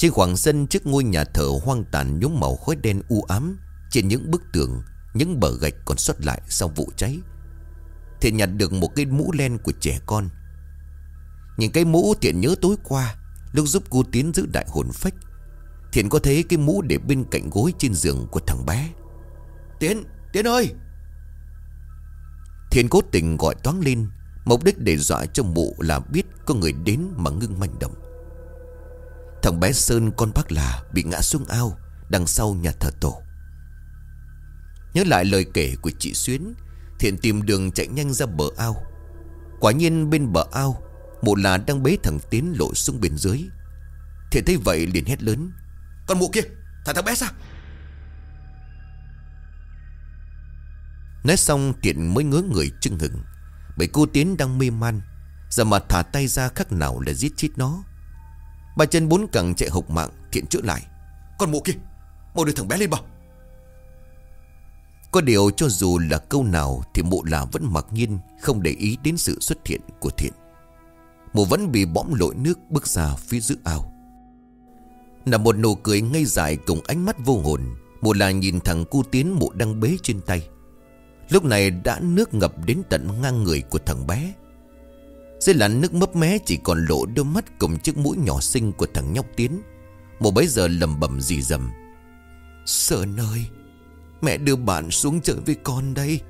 Trên khoảng sân trước ngôi nhà thờ hoang tàn nhúng màu khói đen u ám Trên những bức tường Những bờ gạch còn xuất lại sau vụ cháy. Thiện nhặt được một cái mũ len của trẻ con. Nhìn cái mũ Thiện nhớ tối qua Lúc giúp cô Tiến giữ đại hồn phách. Thiện có thấy cái mũ để bên cạnh gối trên giường của thằng bé. Tiến, Tiến ơi! Thiện cố tình gọi toán lên Mục đích để dọa cho mụ là biết có người đến mà ngưng manh động. Thằng bé Sơn con bác là bị ngã xuống ao, Đằng sau nhà thờ tổ. Nhớ lại lời kể của chị Xuyến, Thiện tìm đường chạy nhanh ra bờ ao. Quả nhiên bên bờ ao, Mụ là đang bế thằng Tiến lộ xuống bên dưới. Thiện thấy vậy liền hét lớn, Con mụ kia, thả thằng bé ra! Nói xong, thiện mới ngớ người chưng hừng Bởi cô Tiến đang mê man, Giờ mà thả tay ra khác nào là giết chết nó. Bà chân bốn cẳng chạy hộc mạng Thiện chữa lại. Con mụ kia mụ đưa thằng bé lên bờ Có điều cho dù là câu nào Thì mụ là vẫn mặc nhiên, Không để ý đến sự xuất hiện của thiện. Mụ vẫn bị bõm lội nước Bước ra phía giữa ao. Là một nụ cười ngây dại Cùng ánh mắt vô hồn, Mụ là nhìn thằng cu tiến mụ đang bế trên tay. Lúc này đã nước ngập đến tận ngang người của thằng bé. Dưới làn nước mấp mé chỉ còn lộ đôi mắt cùng chiếc mũi nhỏ xinh của thằng nhóc tiến. Một bấy giờ lầm bầm dì dầm Sơn ơi, Mẹ đưa bạn xuống chơi với con đây.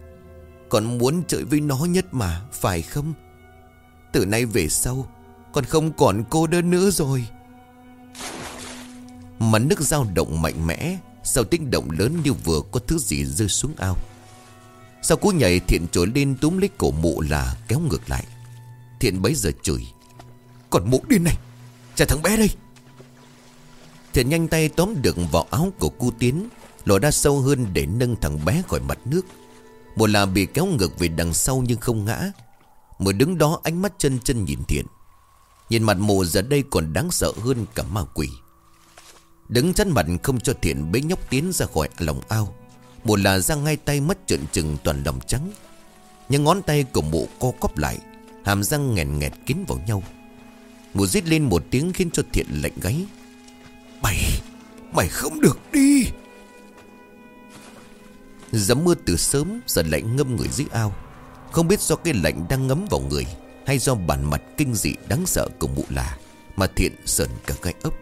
Con muốn chơi với nó nhất mà, Phải không? Từ nay về sau, Con không còn cô đơn nữa rồi. Mà nước dao động mạnh mẽ, Sau tiếng động lớn như vừa có thứ gì rơi xuống ao. Sau cú nhảy thiện trồi lên túm lấy cổ mụ là kéo ngược lại. Thiện bấy giờ chửi. Còn mụ điên này Trả thằng bé đây. Thiện nhanh tay tóm được vào áo của cu tiến Lò ra sâu hơn để nâng thằng bé khỏi mặt nước. Một là bị kéo ngược về đằng sau nhưng không ngã. Một đứng đó ánh mắt chân chân nhìn thiện. Nhìn mặt mù giờ đây còn đáng sợ hơn cả ma quỷ. Đứng chắn mặt không cho thiện bế nhóc tiến ra khỏi lòng ao. Một là ra ngay tay mất trợn trừng toàn lòng trắng. Những ngón tay của mụ co cóp lại Hàm răng nghẹn nghẹt kín vào nhau. Mụ rít lên một tiếng khiến cho thiện lạnh gáy. Mày Mày không được đi. Giấm mưa từ sớm Giờ lạnh ngâm người dưới ao. Không biết do cái lạnh đang ngấm vào người Hay do bản mặt kinh dị đáng sợ của mụ là Mà thiện sờn cả gai ấp.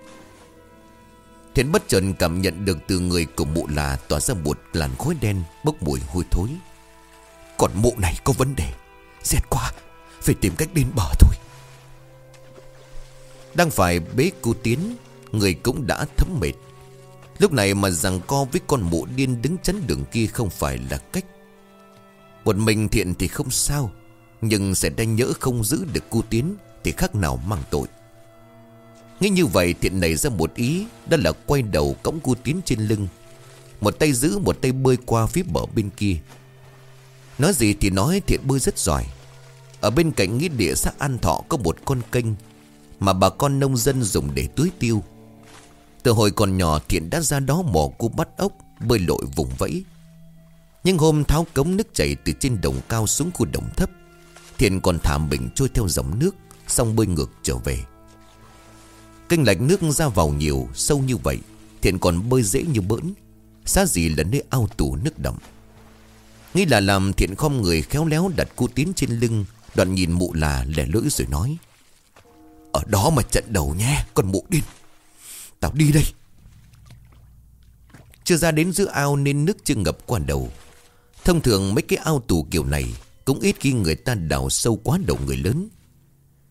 Thiện bất chợt cảm nhận được từ người của mụ là Tỏa ra một làn khói đen Bốc mùi hôi thối. Còn mụ này có vấn đề Rét quá phải tìm cách đến bờ thôi. Đang phải bế cô tiến, Người cũng đã thấm mệt. Lúc này mà rằng co với con mụ điên đứng chắn đường kia không phải là cách. Một mình thiện thì không sao, Nhưng sẽ đanh nhỡ không giữ được cô tiến Thì khác nào mang tội. Nghĩ như vậy thiện nảy ra một ý, Đó là quay đầu cõng cô tiến trên lưng. Một tay giữ, một tay bơi qua phía bờ bên kia. Nói gì thì nói, thiện bơi rất giỏi. Ở bên cạnh nghĩa địa xã An Thọ có một con kênh Mà bà con nông dân dùng để tưới tiêu. Từ hồi còn nhỏ, Thiện đã ra đó mò cua bắt ốc, Bơi lội vùng vẫy. Nhưng hôm tháo cống nước chảy từ trên đồng cao xuống khu đồng thấp, Thiện còn thả mình trôi theo dòng nước, Xong bơi ngược trở về. Kênh lạch nước ra vào nhiều, Sâu như vậy, Thiện còn bơi dễ như bỡn Xa gì là nơi ao tù nước đậm. Nghĩ là làm thiện không người khéo léo đặt cu tiến trên lưng Đoạn nhìn mụ là lẻ lưỡi rồi nói, Ở đó mà trận đầu nha Còn mụ điên. Tao đi đây. Chưa ra đến giữa ao nên nước chưa ngập qua đầu. Thông thường mấy cái ao tù kiểu này Cũng ít khi người ta đào sâu quá đầu người lớn.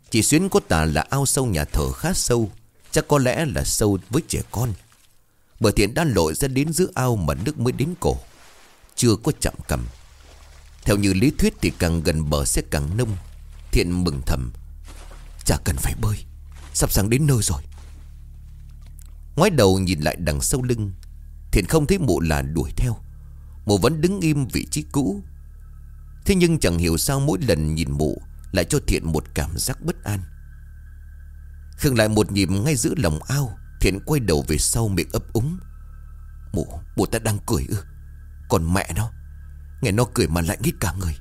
Chỉ xuyến có tà là ao sâu nhà thờ khá sâu, Chắc có lẽ là sâu với trẻ con. Bởi thiện đã lội ra đến giữa ao mà nước mới đến cổ, Chưa có chạm cầm. Theo như lý thuyết thì càng gần bờ sẽ càng nông. Thiện mừng thầm Chả cần phải bơi Sắp sáng đến nơi rồi. Ngoái đầu nhìn lại đằng sau lưng Thiện không thấy mụ là đuổi theo. Mụ vẫn đứng im vị trí cũ. Thế nhưng chẳng hiểu sao mỗi lần nhìn mụ Lại cho Thiện một cảm giác bất an. Khương lại một nhịp ngay giữa lòng ao Thiện quay đầu về sau miệng ấp úng. Mụ, mụ ta đang cười ư? Còn mẹ nó Nghe nó cười mà lại nghít cả người.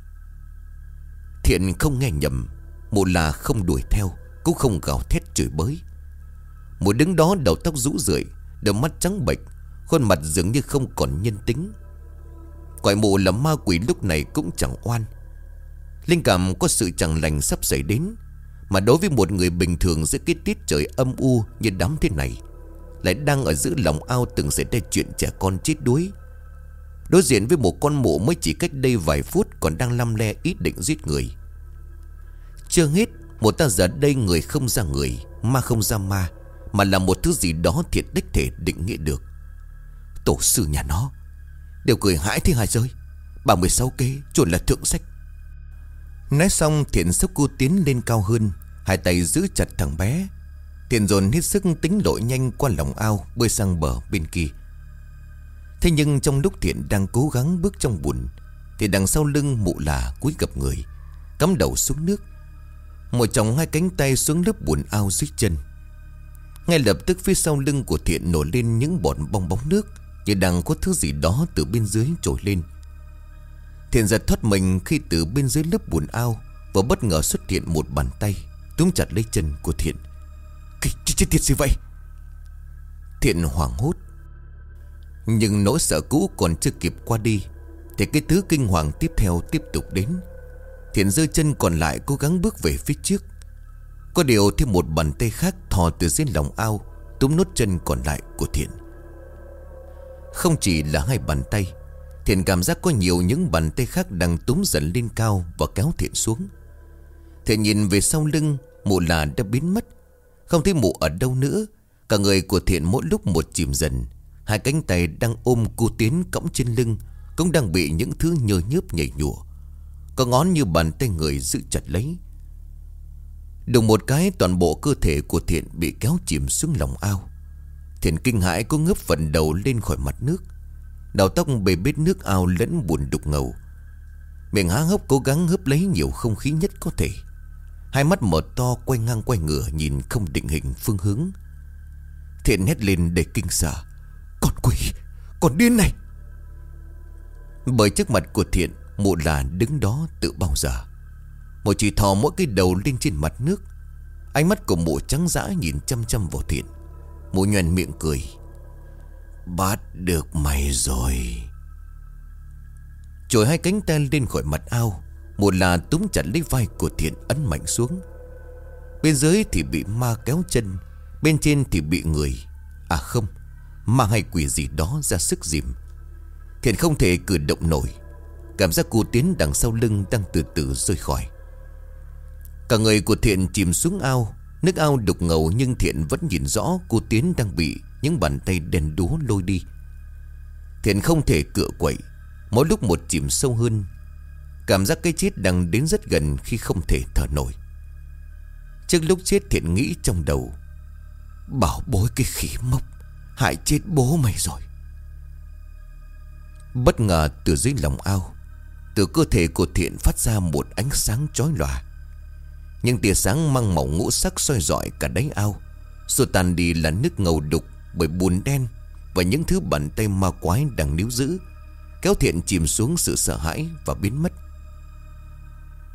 Thiện không nghe nhầm, Mụ là không đuổi theo, Cũng không gào thét chửi bới. Mụ đứng đó đầu tóc rũ rượi, Đôi mắt trắng bệch, Khuôn mặt dường như không còn nhân tính. Gọi mụ là ma quỷ lúc này cũng chẳng oan. Linh cảm có sự chẳng lành sắp xảy đến, Mà đối với một người bình thường giữa cái tiết trời âm u như đám thế này, Lại đang ở giữa lòng ao từng xảy ra chuyện trẻ con chết đuối. Đối diện với một con mụ mới chỉ cách đây vài phút còn đang lăm le ý định giết người. Chưa hết, Một ta giờ đây người không ra người, Ma không ra ma, mà là một thứ gì đó thiệt đích thể định nghĩa được. Tổ sư nhà nó, Đều cười hãi thế hài rơi 36 kế, chuẩn là thượng sách. Nói xong, thiện sốc cô tiến lên cao hơn, Hai tay giữ chặt thằng bé. Thiện dồn hết sức tính lội nhanh qua lòng ao Bơi sang bờ bên kia. Thế nhưng trong lúc thiện đang cố gắng bước trong bùn Thì đằng sau lưng mụ là cúi gặp người, Cắm đầu xuống nước. Một chồng hai cánh tay xuống lớp bùn ao dưới chân. Ngay lập tức phía sau lưng của thiện nổi lên những bọt bong bóng nước Như đang có thứ gì đó từ bên dưới trồi lên. Thiện giật thoát mình khi từ bên dưới lớp bùn ao Và bất ngờ xuất hiện một bàn tay Túm chặt lấy chân của Thiện. Cái chết tiệt gì vậy? Thiện hoảng hốt. Nhưng nỗi sợ cũ còn chưa kịp qua đi, Thì cái thứ kinh hoàng tiếp theo tiếp tục đến. Thiện giơ chân còn lại cố gắng bước về phía trước. Có điều thêm một bàn tay khác thò từ dưới lòng ao, Túm nốt chân còn lại của Thiện. Không chỉ là hai bàn tay, Thiện cảm giác có nhiều những bàn tay khác đang túm dần lên cao và kéo Thiện xuống. Thiện nhìn về sau lưng, Mụ là đã biến mất. Không thấy mụ ở đâu nữa, Cả người của Thiện mỗi lúc một chìm dần. Hai cánh tay đang ôm cô tiến cõng trên lưng, Cũng đang bị những thứ nhơ nhớp nhảy nhụa. Có ngón như bàn tay người giữ chặt lấy. Đùng một cái, toàn bộ cơ thể của Thiện bị kéo chìm xuống lòng ao. Thiện kinh hãi có ngớp phần đầu lên khỏi mặt nước. Đầu tóc bề bết nước ao lẫn buồn đục ngầu. Miệng há hốc cố gắng hấp lấy nhiều không khí nhất có thể. Hai mắt mở to quay ngang quay ngửa nhìn không định hình phương hướng. Thiện hét lên để kinh sợ. Con quỷ, Con điên này. Bởi trước mặt của Thiện, Mụ là đứng đó tự bao giờ. Mụ chỉ thò mỗi cái đầu lên trên mặt nước. Ánh mắt của mụ trắng dã nhìn chăm chăm vào Thiện. Mụ nhoèn miệng cười. Bắt được mày rồi. Trồi hai cánh tay lên khỏi mặt ao, mụ là túm chặt lấy vai của thiện ấn mạnh xuống. Bên dưới thì bị ma kéo chân, Bên trên thì bị người. À không mà hay quỷ gì đó ra sức dìm. Thiện không thể cử động nổi. Cảm giác cô tiến đằng sau lưng đang từ từ rơi khỏi. Cả người của Thiện chìm xuống ao. Nước ao đục ngầu nhưng Thiện vẫn nhìn rõ cô Tiến đang bị những bàn tay đèn đúa lôi đi. Thiện không thể cựa quậy. Mỗi lúc một chìm sâu hơn, Cảm giác cái chết đang đến rất gần khi không thể thở nổi. Trước lúc chết Thiện nghĩ trong đầu, Bảo bối cái khỉ mốc. Hại chết bố mày rồi. Bất ngờ từ dưới lòng ao, Từ cơ thể của Thiện phát ra một ánh sáng chói lòa. Nhưng tia sáng mang màu ngũ sắc soi rọi cả đáy ao, Rồi tàn đi là nước ngầu đục bởi bùn đen Và những thứ bàn tay ma quái đang níu giữ, Kéo thiện chìm xuống sự sợ hãi và biến mất.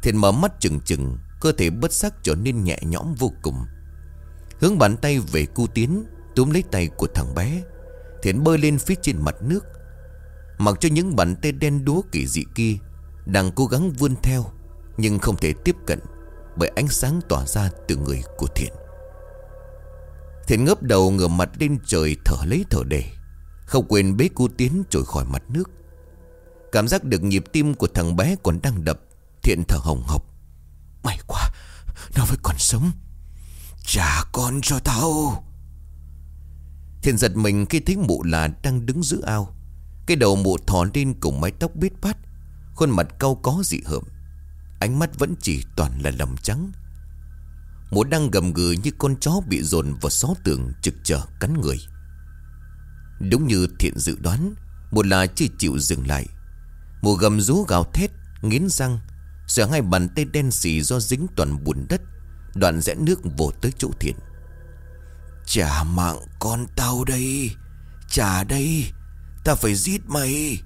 Thiện mở mắt chừng chừng, Cơ thể bất sắc trở nên nhẹ nhõm vô cùng. Hướng bàn tay về cu tiến Túm lấy tay của thằng bé Thiện bơi lên phía trên mặt nước. Mặc cho những bàn tay đen đúa kỳ dị kia Đang cố gắng vươn theo, Nhưng không thể tiếp cận Bởi ánh sáng tỏa ra từ người của Thiện Thiện ngấp đầu ngửa mặt lên trời thở lấy thở để Không quên bế cô tiến trồi khỏi mặt nước. Cảm giác được nhịp tim của thằng bé còn đang đập Thiện thở hồng hộc. May quá, Nó vẫn còn sống. Trả con cho tao. Thiện giật mình khi thấy mụ là đang đứng giữa ao. Cái đầu mụ thò lên cùng mái tóc bít bát, Khuôn mặt cau có dị hợm. Ánh mắt vẫn chỉ toàn là lầm trắng. Mụ đang gầm gừ như con chó bị dồn vào xó tường trực chờ cắn người. Đúng như thiện dự đoán, mụ là chỉ chịu dừng lại. Mụ gầm rú gào thét, Nghiến răng, sợ hai bàn tay đen xì do dính toàn bùn đất, Đoạn rẽ nước vồ tới chỗ thiện. Trả mạng con tao đây. Trả đây Ta phải giết mày.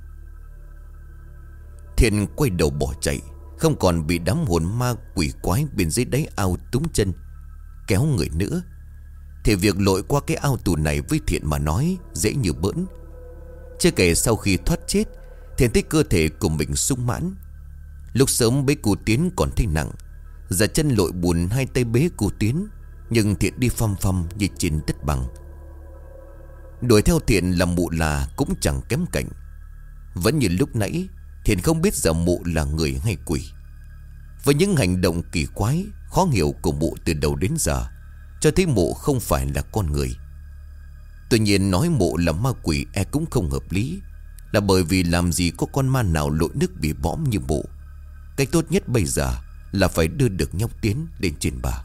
Thiên quay đầu bỏ chạy, Không còn bị đám hồn ma quỷ quái Bên dưới đáy ao túng chân, Kéo người nữa. Thì việc lội qua cái ao tù này với Thiện mà nói Dễ như bỡn. Chưa kể sau khi thoát chết, Thiện thấy cơ thể của mình sung mãn. Lúc sớm bế cụ tiến còn thấy nặng Giả chân lội bùn hai tay bế cụ tiến. Nhưng Thiện đi phăm phăm như trên đất bằng. Đuổi theo Thiện là mụ là cũng chẳng kém cạnh. Vẫn như lúc nãy, Thiện không biết giờ mụ là người hay quỷ. Với những hành động kỳ quái, Khó hiểu của mụ từ đầu đến giờ, Cho thấy mụ không phải là con người. Tuy nhiên nói mụ là ma quỷ e cũng không hợp lý, Là bởi vì làm gì có con ma nào lội nước bị bõm như mụ. Cách tốt nhất bây giờ Là phải đưa được nhóc tiến lên trên bà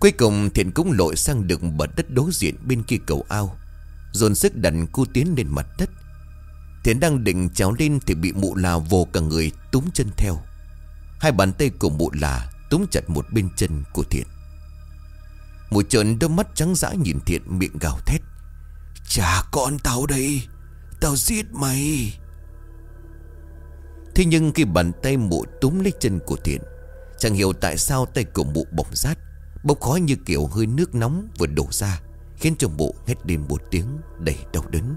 Cuối cùng thiện cũng lội sang được bờ đất đối diện bên kia cầu ao, Dồn sức đặt cu tiến lên mặt đất. Thiện đang định trèo lên thì bị mụ là vồ cả người túm chân theo. Hai bàn tay của mụ là túm chặt một bên chân của Thiện. Mụ trợn đôi mắt trắng dã nhìn Thiện miệng gào thét. Trả con tao đây, Tao giết mày. Thế nhưng khi bàn tay mụ túm lấy chân của Thiện, Chẳng hiểu tại sao tay của mụ bỏng rát. Bốc khói như kiểu hơi nước nóng vừa đổ ra, Khiến cho bộ hét lên một tiếng đầy đau đớn.